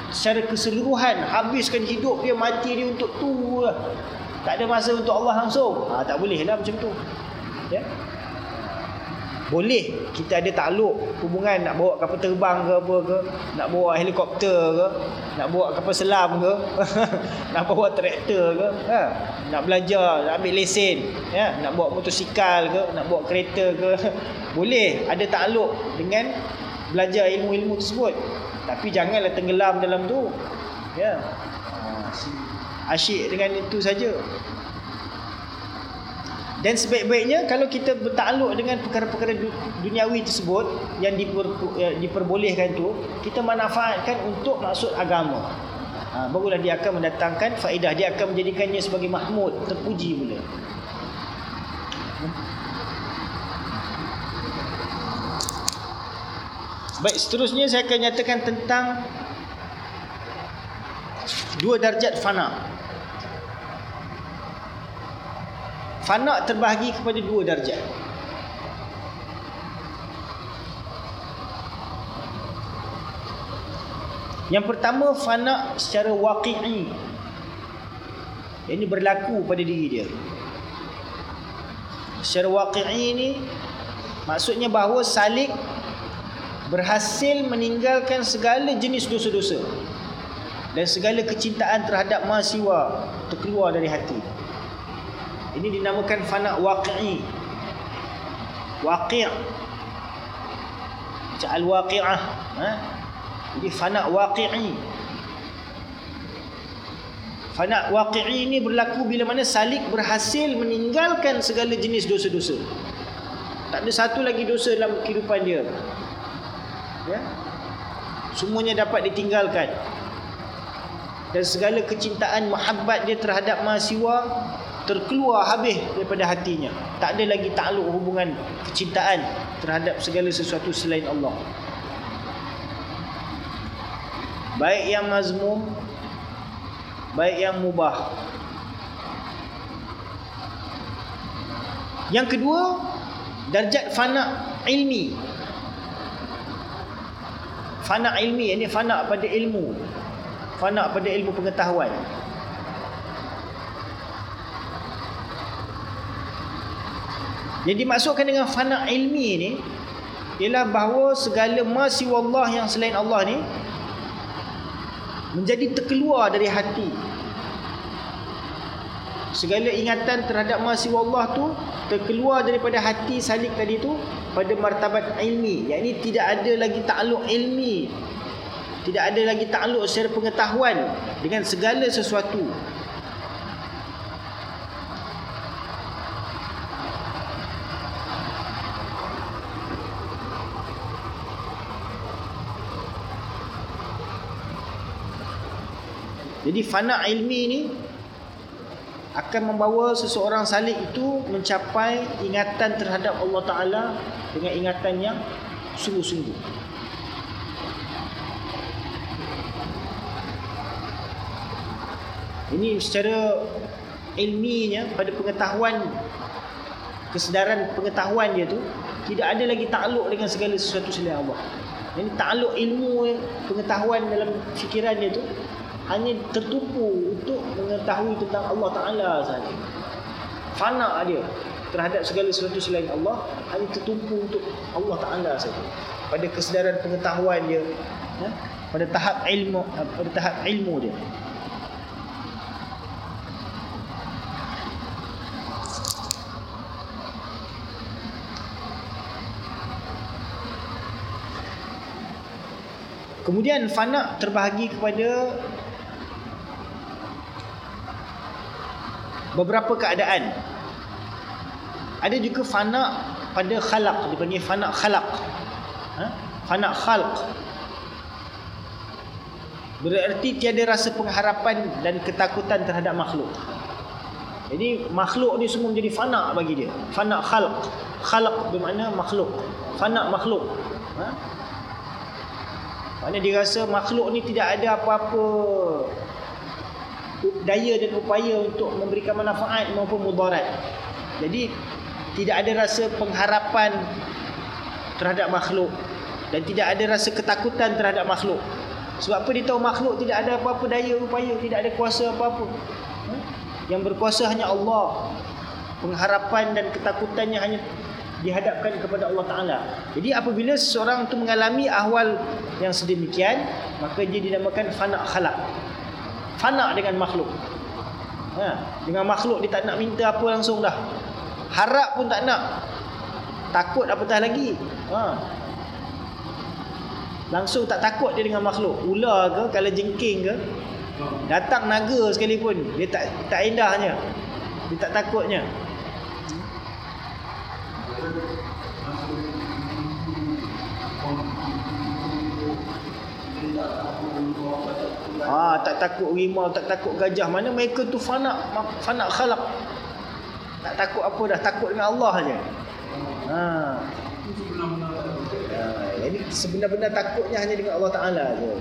secara keseluruhan habiskan hidup dia mati dia untuk tu lah. Tak ada masa untuk Allah langsung. Ha, tak boleh lah macam tu. Ya. Boleh kita ada takluk hubungan nak bawa kapal terbang ke apa ke, nak bawa helikopter ke, nak bawa kapal selam ke, nak bawa traktor ke, ha? nak belajar, nak ambil lesen, ya, nak bawa motosikal ke, nak bawa kereta ke. Boleh ada takluk dengan belajar ilmu-ilmu tersebut. Tapi janganlah tenggelam dalam tu. Ya. Ha, asyik dengan itu saja. Dan sebaik-baiknya kalau kita bertakluk dengan perkara-perkara duniawi tersebut yang diper, ya, diperbolehkan tu, kita manfaatkan untuk maksud agama. Ha, barulah dia akan mendatangkan faedah, dia akan menjadikannya sebagai mahmud, terpuji pula. Baik, seterusnya saya akan nyatakan tentang dua darjat fana. Fana terbahagi kepada dua darjat. Yang pertama fana secara waqi'i. Ini berlaku pada diri dia. Secara waqi'i ini maksudnya bahawa Salik berhasil meninggalkan segala jenis dosa-dosa dan segala kecintaan terhadap mahasiswa terkeluar dari hati. Ini dinamakan fana waqi'i. Waqi'. Macam al-waqi'ah. Ha? Jadi fana waqi'i. Fana waqi'i ini berlaku bila mana Salik berhasil meninggalkan segala jenis dosa-dosa. Tak ada satu lagi dosa dalam kehidupan dia. Ya? Semuanya dapat ditinggalkan. Dan segala kecintaan, mahabbat dia terhadap mahasiswa terkeluar habis daripada hatinya. Tak ada lagi takluk hubungan kecintaan terhadap segala sesuatu selain Allah. baik yang mazmum baik yang mubah yang kedua darjat fana ilmi fana ilmi ini fana pada ilmu fana pada ilmu pengetahuan yang dimaksudkan dengan fana ilmi ni ialah bahawa segala masih Allah yang selain Allah ni menjadi terkeluar dari hati. Segala ingatan terhadap masih Allah tu terkeluar daripada hati salik tadi tu pada martabat ilmi. Yakni tidak ada lagi takluk ilmi. Tidak ada lagi takluk secara pengetahuan dengan segala sesuatu Jadi fana ilmi ni akan membawa seseorang salik itu mencapai ingatan terhadap Allah Taala dengan ingatan yang sungguh-sungguh. Ini secara ilminya pada pengetahuan kesedaran pengetahuan dia tu tidak ada lagi takluk dengan segala sesuatu selain Allah. Ini takluk ilmu pengetahuan dalam fikiran dia tu hanya tertumpu untuk mengetahui tentang Allah Ta'ala sahaja fana dia terhadap segala sesuatu selain Allah hanya tertumpu untuk Allah Ta'ala sahaja pada kesedaran pengetahuan dia ya? pada tahap ilmu pada tahap ilmu dia Kemudian fana terbahagi kepada beberapa keadaan. Ada juga fana pada khalaq, dipanggil fana khalaq. Ha? Fana khalq. Berarti tiada rasa pengharapan dan ketakutan terhadap makhluk. Jadi makhluk ni semua menjadi fana bagi dia. Fana khalq. Khalq bermakna makhluk. Fana makhluk. Ha? Maknanya dia rasa makhluk ni tidak ada apa-apa daya dan upaya untuk memberikan manfaat maupun mudarat. Jadi tidak ada rasa pengharapan terhadap makhluk dan tidak ada rasa ketakutan terhadap makhluk. Sebab apa dia tahu makhluk tidak ada apa-apa daya upaya, tidak ada kuasa apa-apa. Yang berkuasa hanya Allah. Pengharapan dan ketakutannya hanya dihadapkan kepada Allah Taala. Jadi apabila seseorang itu mengalami ahwal yang sedemikian, maka dia dinamakan fana khalaq fana dengan makhluk. Ha, dengan makhluk dia tak nak minta apa langsung dah. Harap pun tak nak. Takut apatah lagi. Ha. Langsung tak takut dia dengan makhluk. Ular ke, kalau jengking ke, datang naga sekalipun, dia tak tak indahnya. Dia tak takutnya. Ah, tak takut rimau, tak takut gajah. Mana mereka tu fana, fana khalaq. Tak takut apa dah, takut dengan Allah aja. Ha. Jadi sebenar-benar takutnya hanya dengan Allah Taala saja.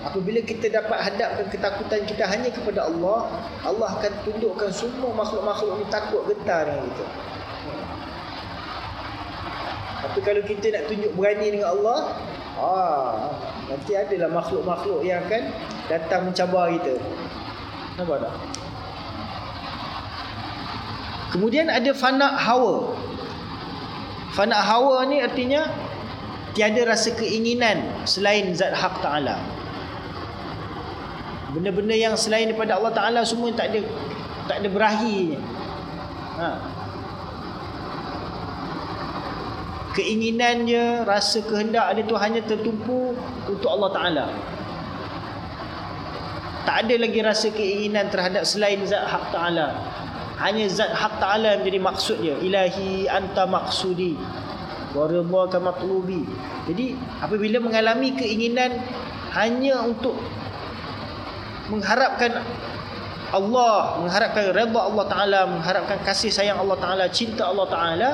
Apabila kita dapat hadapkan ketakutan kita hanya kepada Allah, Allah akan tundukkan semua makhluk-makhluk ini takut getar dengan kita. Tapi kalau kita nak tunjuk berani dengan Allah, ah, nanti adalah makhluk-makhluk yang akan datang mencabar kita. Nampak tak? Kemudian ada fana hawa. Fana hawa ni artinya tiada rasa keinginan selain zat hak Ta'ala. Benda-benda yang selain daripada Allah Ta'ala semua tak ada tak ada berakhirnya. Ha. Keinginannya, rasa kehendak dia tu hanya tertumpu untuk Allah Ta'ala. Tak ada lagi rasa keinginan terhadap selain zat hak ta'ala. Hanya zat hak ta'ala yang menjadi maksudnya. Ilahi anta maksudi. Waridhaka matlubi. Jadi apabila mengalami keinginan hanya untuk mengharapkan Allah, mengharapkan redha Allah Ta'ala, mengharapkan kasih sayang Allah Ta'ala, cinta Allah Ta'ala,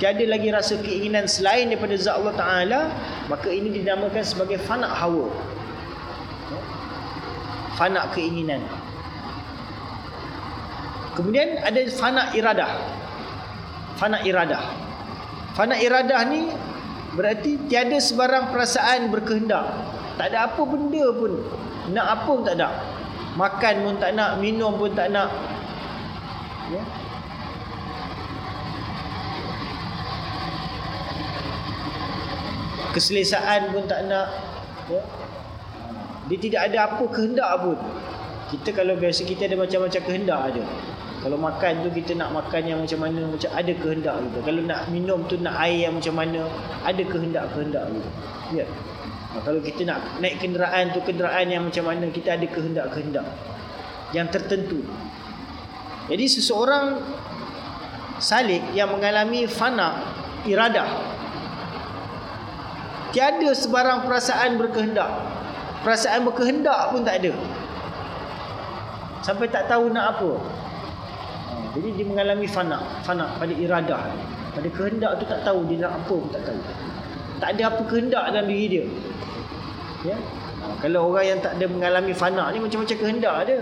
tiada lagi rasa keinginan selain daripada zat Allah Ta'ala, maka ini dinamakan sebagai fana hawa. fana keinginan. Kemudian ada fana iradah. Fana iradah. Fana iradah ni berarti tiada sebarang perasaan berkehendak. Tak ada apa benda pun. Nak apa pun tak ada makan pun tak nak minum pun tak nak. Ya keselesaan pun tak nak ya. Dia tidak ada apa kehendak pun. Kita kalau biasa kita ada macam-macam kehendak ada kalau makan tu kita nak makan yang macam mana macam ada kehendak kita kalau nak minum tu nak air yang macam mana ada kehendak-kehendak kita ya. Nah, kalau kita nak naik kenderaan tu kenderaan yang macam mana kita ada kehendak-kehendak yang tertentu. Jadi seseorang salik yang mengalami fana iradah tiada sebarang perasaan berkehendak. Perasaan berkehendak pun tak ada. Sampai tak tahu nak apa. Ha, jadi dia mengalami fana fana pada iradah. Pada kehendak tu tak tahu dia nak apa pun tak tahu. Tak ada apa kehendak dalam diri dia. Ya? Ha, kalau orang yang tak ada mengalami fana ni macam-macam kehendak ada.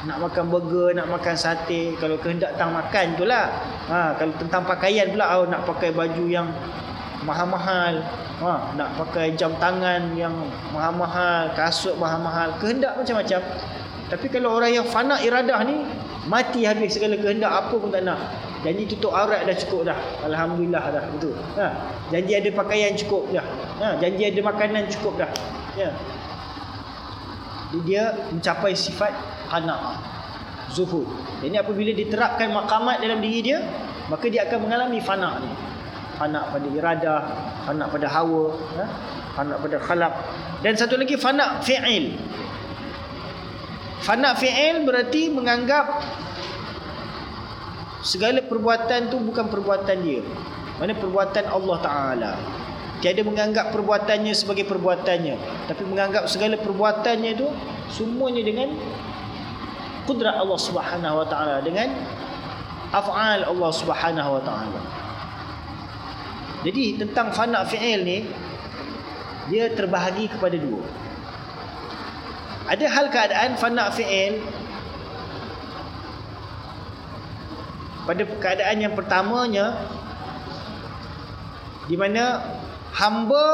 Nak makan burger, nak makan sate kalau kehendak tang makan tu lah. Ha, kalau tentang pakaian pula oh, nak pakai baju yang mahal-mahal. Ha, nak pakai jam tangan yang mahal-mahal kasut mahal-mahal kehendak macam-macam. Tapi kalau orang yang fana iradah ni mati habis segala kehendak apa pun tak nak. Janji tutup aurat dah cukup dah. Alhamdulillah dah betul. Ha, janji ada pakaian cukup dah. Ha, janji ada makanan cukup dah. Ya. Dia mencapai sifat fana zuhud. Jadi apabila diterapkan makamat dalam diri dia maka dia akan mengalami fana ni fana pada iradah, fana pada hawa, ya? fana pada khalaq. Dan satu lagi fana fi'il. Fana fi'il berarti menganggap segala perbuatan tu bukan perbuatan dia. Mana perbuatan Allah Taala. Tiada menganggap perbuatannya sebagai perbuatannya, tapi menganggap segala perbuatannya itu semuanya dengan kudrat Allah Subhanahu Wa Taala dengan af'al Allah Subhanahu Wa Taala. Jadi tentang fana fi'il ni dia terbahagi kepada dua. Ada hal keadaan fana fi'il pada keadaan yang pertamanya di mana hamba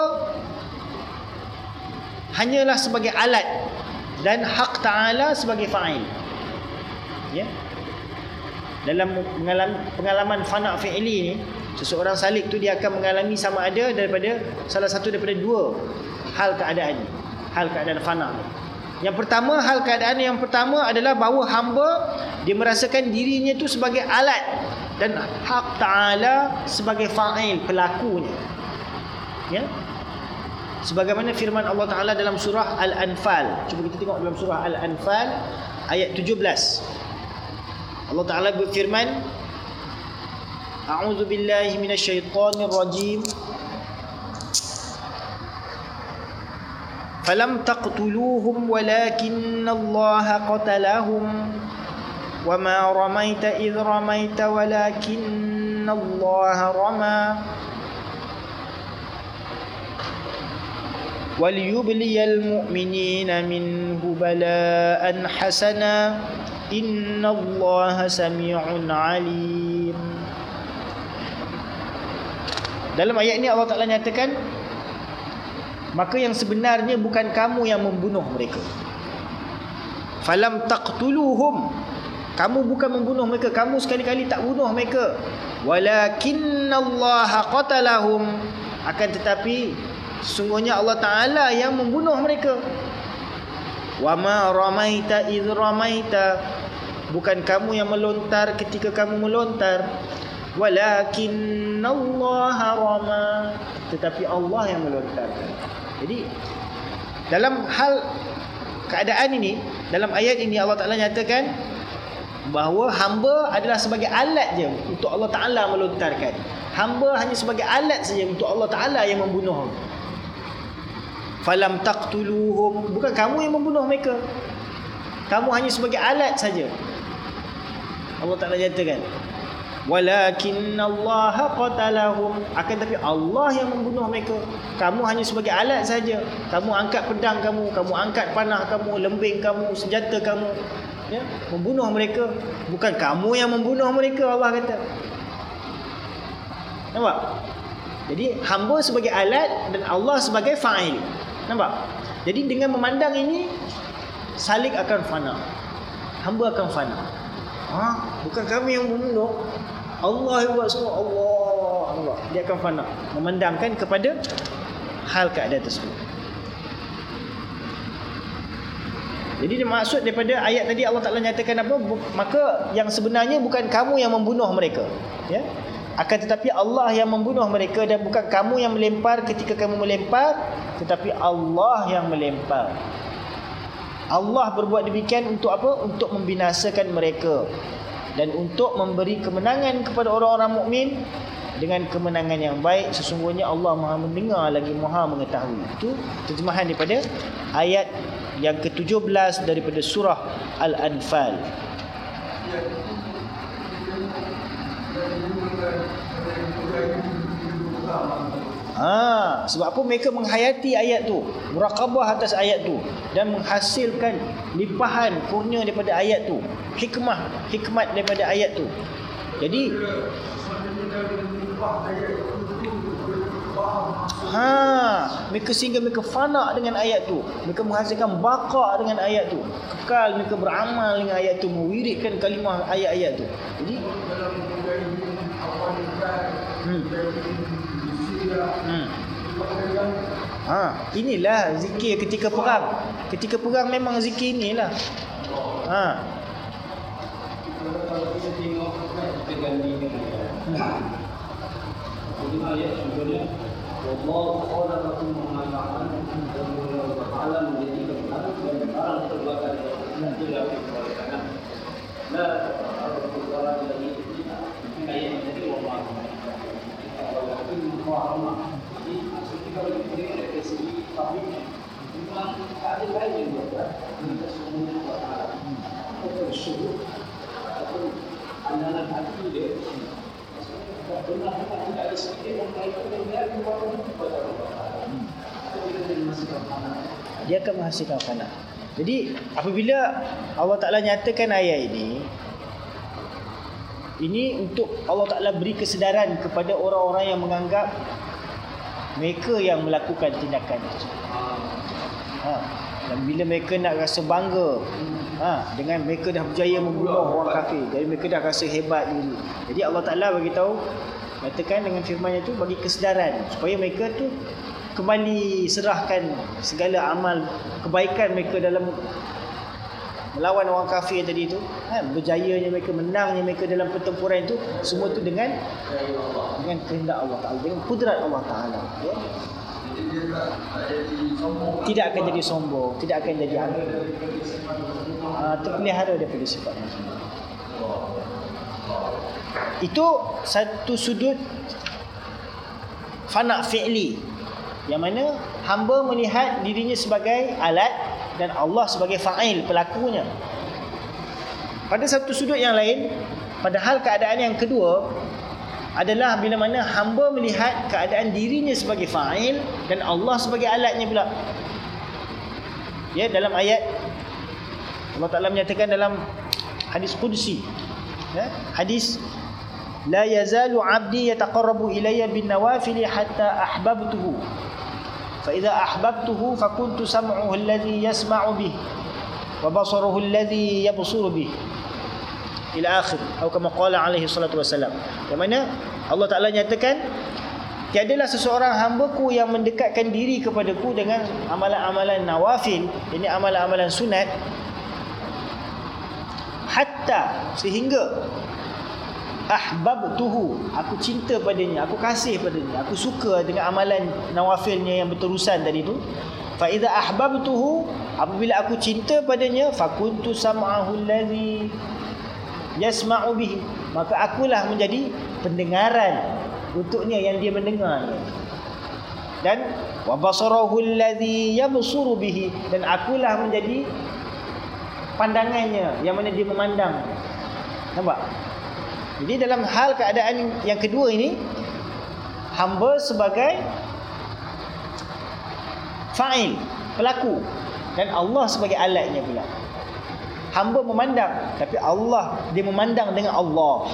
hanyalah sebagai alat dan hak taala sebagai fa'il. Ya. Dalam pengalaman fana fi'ili ni Seseorang salik tu dia akan mengalami sama ada daripada salah satu daripada dua hal keadaan. Hal keadaan fana. Yang pertama, hal keadaan yang pertama adalah bahawa hamba dia merasakan dirinya tu sebagai alat dan hak taala sebagai fa'il pelakunya. Ya. Sebagaimana firman Allah Taala dalam surah Al-Anfal. Cuba kita tengok dalam surah Al-Anfal ayat 17. Allah Taala berfirman, أعوذ بالله من الشيطان الرجيم. فلم تقتلوهم ولكن الله قتلهم. وما رميت إذ رميت ولكن الله رمى. وليبلي المؤمنين منه بلاء حسنا. إن الله سميع عليم. Dalam ayat ini Allah Ta'ala nyatakan Maka yang sebenarnya bukan kamu yang membunuh mereka. Falam taqtuluhum. Kamu bukan membunuh mereka Kamu sekali-kali tak bunuh mereka. Walakinallaha qatalahum. Akan tetapi Sesungguhnya Allah Ta'ala yang membunuh mereka. Wama ramaita idh ramaita. Bukan kamu yang melontar ketika kamu melontar walakin Allah rama. Tetapi Allah yang melontarkan jadi dalam hal keadaan ini dalam ayat ini Allah Taala nyatakan bahawa hamba adalah sebagai alat je untuk Allah Taala melontarkan. Hamba hanya sebagai alat saja untuk Allah Taala yang membunuh. Falam taqtuluhum. Bukan kamu yang membunuh mereka. Kamu hanya sebagai alat saja. Allah Taala nyatakan walakin Allah qatalahum. Akan tapi Allah yang membunuh mereka. Kamu hanya sebagai alat saja. Kamu angkat pedang kamu kamu angkat panah kamu lembing kamu senjata kamu. Ya membunuh mereka. Bukan kamu yang membunuh mereka Allah kata. Nampak? Jadi hamba sebagai alat dan Allah sebagai fa'il. Nampak? Jadi dengan memandang ini salik akan fana. Hamba akan fana. Ha? bukan kami yang membunuh Allah yang buat semua. Allah Allah. Dia akan fana memandangkan kepada hal keadaan tersebut. Jadi maksud daripada ayat tadi Allah Taala nyatakan apa? Maka yang sebenarnya bukan kamu yang membunuh mereka ya. Akan tetapi Allah yang membunuh mereka dan bukan kamu yang melempar ketika kamu melempar tetapi Allah yang melempar. Allah berbuat demikian untuk apa? Untuk membinasakan mereka dan untuk memberi kemenangan kepada orang-orang mukmin dengan kemenangan yang baik sesungguhnya Allah Maha mendengar lagi Maha mengetahui. Itu terjemahan daripada ayat yang ke-17 daripada surah Al-Anfal. Ha, sebab apa mereka menghayati ayat tu, muraqabah atas ayat tu dan menghasilkan limpahan kurnia daripada ayat tu, hikmah, hikmat daripada ayat tu. Jadi Ha, mereka sehingga mereka fana dengan ayat tu. Mereka menghasilkan baqa dengan ayat tu. Kekal mereka beramal dengan ayat tu, mewiridkan kalimah ayat-ayat tu. Jadi Hmm. Hmm. Ha, inilah zikir ketika perang. Ketika perang memang zikir inilah. Ha. Jadi jadi kita dari segi ada lain yang berbeda kita semua Taala atau hati dia benar-benar tidak ada sedikit yang dia akan menghasilkan fana. Jadi apabila Allah Taala nyatakan ayat ini ini untuk Allah Ta'ala beri kesedaran kepada orang-orang yang menganggap mereka yang melakukan tindakan itu. Ha. Dan bila mereka nak rasa bangga ha, dengan mereka dah berjaya membunuh orang kafir. Jadi mereka dah rasa hebat diri. Jadi Allah Ta'ala bagi tahu katakan dengan firman itu bagi kesedaran supaya mereka tu kembali serahkan segala amal kebaikan mereka dalam melawan orang kafir tadi itu kan berjayanya mereka menangnya mereka dalam pertempuran itu semua itu dengan dengan kehendak Allah Taala dengan kudrat Allah Taala ya. Tidak akan jadi sombong tidak akan jadi angkuh uh, terpelihara daripada sifat itu satu sudut fana fi'li yang mana hamba melihat dirinya sebagai alat dan Allah sebagai fa'il pelakunya. Pada satu sudut yang lain, padahal keadaan yang kedua adalah bila mana hamba melihat keadaan dirinya sebagai fa'il dan Allah sebagai alatnya pula. Ya, dalam ayat Allah Taala menyatakan dalam hadis qudsi. Ya, hadis la yazalu 'abdi yataqarrabu ilayya bin nawafil hatta ahbabtuhu فإذا أحببته فكنت سمعه الذي يسمع به وبصره الذي يبصر به إلى آخر أو كما قال عليه الصلاة والسلام yang mana Allah Ta'ala nyatakan Tiadalah seseorang hambaku yang mendekatkan diri kepadaku dengan amalan-amalan nawafil Ini amalan-amalan sunat Hatta sehingga ahbabtuhu. Aku cinta padanya aku kasih padanya aku suka dengan amalan nawafilnya yang berterusan tadi tu. Fa idza ahbabtuhu apabila aku cinta padanya fakuntu sam'ahu allazi yasma'u bihi. Maka akulah menjadi pendengaran untuknya yang dia mendengar dan wa basarahu allazi yabsuru bihi. Dan akulah menjadi pandangannya yang mana dia memandang. Nampak Jadi dalam hal keadaan yang kedua ini hamba sebagai fa'il, pelaku dan Allah sebagai alatnya pula. Hamba memandang tapi Allah dia memandang dengan Allah.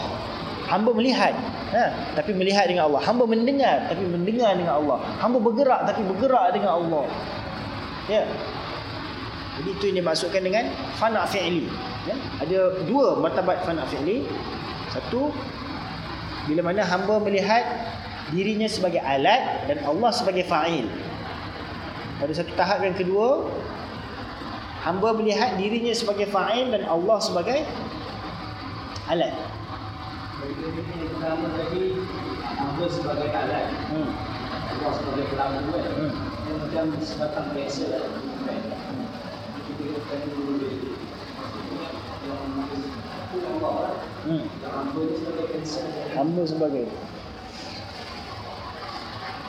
Hamba melihat ha, tapi melihat dengan Allah. Hamba mendengar tapi mendengar dengan Allah. Hamba bergerak tapi bergerak dengan Allah. Ya. Jadi itu yang dimaksudkan dengan fana fi'li. Ya. Ada dua martabat fana fi'li. Satu bila mana hamba melihat dirinya sebagai alat dan Allah sebagai fa'il. Pada satu tahap yang kedua hamba melihat dirinya sebagai fa'il dan Allah sebagai alat. Pertama tadi hamba sebagai alat, Hmm. Allah sebagai pelaku kan. Hmm. Macam sebatang biasa lah. Kita kata dulu yang Allah lah. Hmm. Hamba sebagai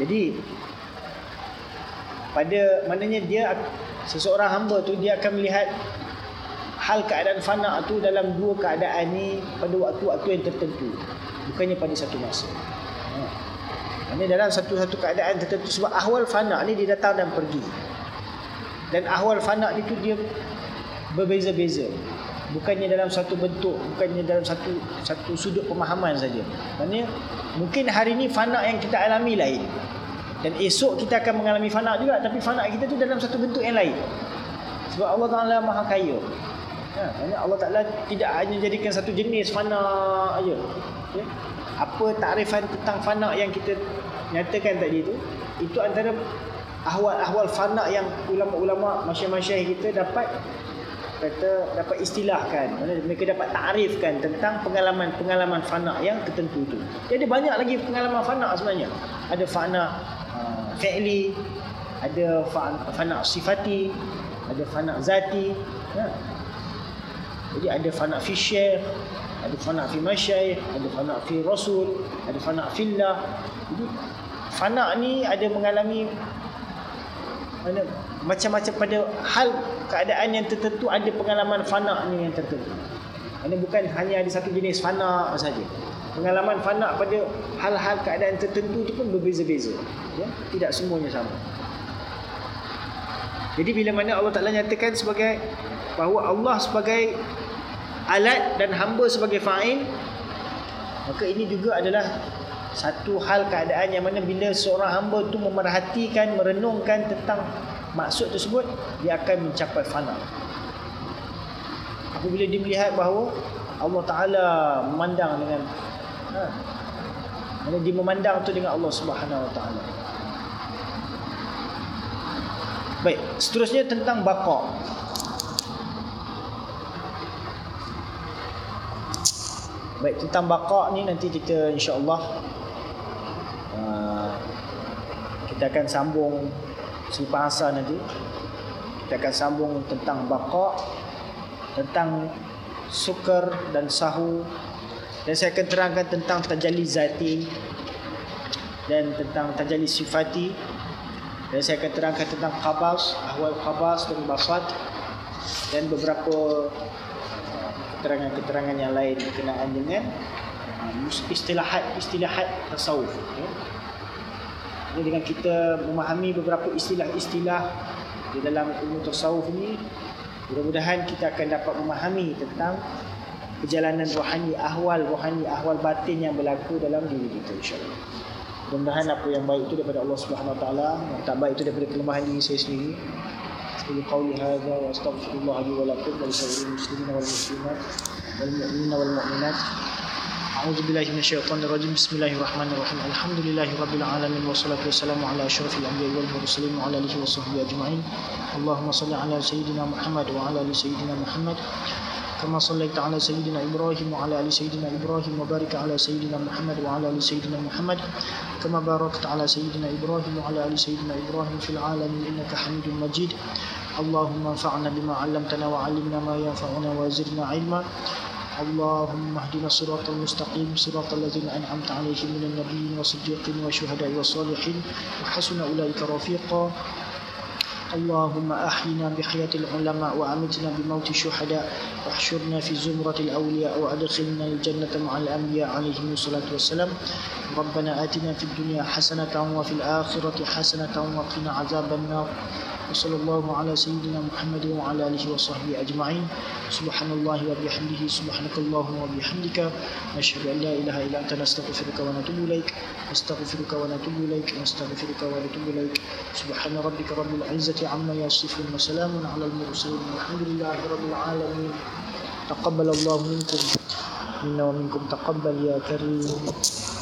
Jadi pada maknanya dia seseorang hamba tu dia akan melihat hal keadaan fana tu dalam dua keadaan ni pada waktu-waktu yang tertentu bukannya pada satu masa. Ha. Ini dalam satu-satu keadaan tertentu sebab ahwal fana ni dia datang dan pergi. Dan ahwal fana ni tu dia berbeza-beza. Bukannya dalam satu bentuk, bukannya dalam satu satu sudut pemahaman saja. Maksudnya mungkin hari ni fana yang kita alami lain. Dan esok kita akan mengalami fana juga tapi fana kita tu dalam satu bentuk yang lain. Sebab Allah Taala Maha Kaya. Ha, maksudnya Allah Taala tidak hanya jadikan satu jenis fana aja. Ya. Apa takrifan tentang fana yang kita nyatakan tadi itu? Itu antara ahwal-ahwal fana yang ulama-ulama masyayikh-masyayikh kita dapat kata dapat istilahkan mereka dapat takrifkan tentang pengalaman-pengalaman fana yang tertentu itu. Jadi banyak lagi pengalaman fana sebenarnya. Ada fana uh, fi'li, ada fa- fana sifati, ada fana zati. Ya. Jadi ada fana fi syekh, ada fana fi masyayikh, ada fana fi rasul, ada fana fillah. Jadi fana ni ada mengalami macam-macam pada hal keadaan yang tertentu ada pengalaman fana ni yang tertentu. Ini bukan hanya ada satu jenis fana saja. Pengalaman fana pada hal-hal keadaan tertentu itu pun berbeza-beza. Ya? Tidak semuanya sama. Jadi bila mana Allah Taala nyatakan sebagai bahawa Allah sebagai alat dan hamba sebagai fa'il maka ini juga adalah satu hal keadaan yang mana bila seorang hamba tu memerhatikan, merenungkan tentang maksud tersebut, dia akan mencapai fana. Apabila dia melihat bahawa Allah Ta'ala memandang dengan ha, dia memandang tu dengan Allah Subhanahu Wa Ta'ala. Baik, seterusnya tentang baqa. Baik, tentang baqa ni nanti kita insya-Allah uh, kita akan sambung selepas asar nanti. Kita akan sambung tentang baqa, tentang sukar dan sahu. Dan saya akan terangkan tentang tajalli zati dan tentang tajalli sifati. Dan saya akan terangkan tentang qabas, ahwal qabas dan basat. Dan beberapa uh, keterangan-keterangan yang lain berkenaan dengan istilahat-istilahat tasawuf ya. Jadi dengan kita memahami beberapa istilah-istilah di dalam ilmu tasawuf ini mudah-mudahan kita akan dapat memahami tentang perjalanan rohani, ahwal rohani, ahwal batin yang berlaku dalam diri kita insya-Allah. Mudah-mudahan apa yang baik itu daripada Allah Subhanahu Wa Taala, yang tak baik itu daripada kelemahan diri saya sendiri. Qul qawli hadza wa astaghfirullah li wa lakum wa lisa'iril muslimin wal أعوذ بالله من الشيطان الرجيم. بسم الله الرحمن الرحيم. الحمد لله رب العالمين والصلاة والسلام على أشرف الأنبياء والمرسلين وعلى آله وصحبه أجمعين. اللهم صل على سيدنا محمد وعلى آل سيدنا محمد. كما صليت على سيدنا إبراهيم وعلى آل سيدنا إبراهيم وبارك على سيدنا محمد وعلى آل سيدنا محمد. كما باركت على سيدنا إبراهيم وعلى آل سيدنا إبراهيم في العالمين إنك حميد مجيد. اللهم انفعنا بما علمتنا وعلمنا ما ينفعنا وزدنا علما. اللهم اهدنا الصراط المستقيم صراط الذين أنعمت عليهم من النبيين والصديقين والشهداء والصالحين. وحسن أولئك رفيقا. اللهم أحينا بحياة العلماء وأمتنا بموت الشهداء. واحشرنا في زمرة الأولياء وأدخلنا الجنة مع الأنبياء عليهم الصلاة والسلام. ربنا آتنا في الدنيا حسنة وفي الآخرة حسنة وقنا عذاب النار. وصلى الله على سيدنا محمد وعلى آله وصحبه أجمعين. سبحان الله وبحمده سبحانك اللهم وبحمدك. نشهد أن لا إله إلا أنت نستغفرك ونتوب إليك. نستغفرك ونتوب إليك نستغفرك ونتوب إليك. سبحان ربك رب العزة عما يصفون وسلام على المرسلين والحمد لله رب العالمين. تقبل الله منكم. منا ومنكم تقبل يا كريم.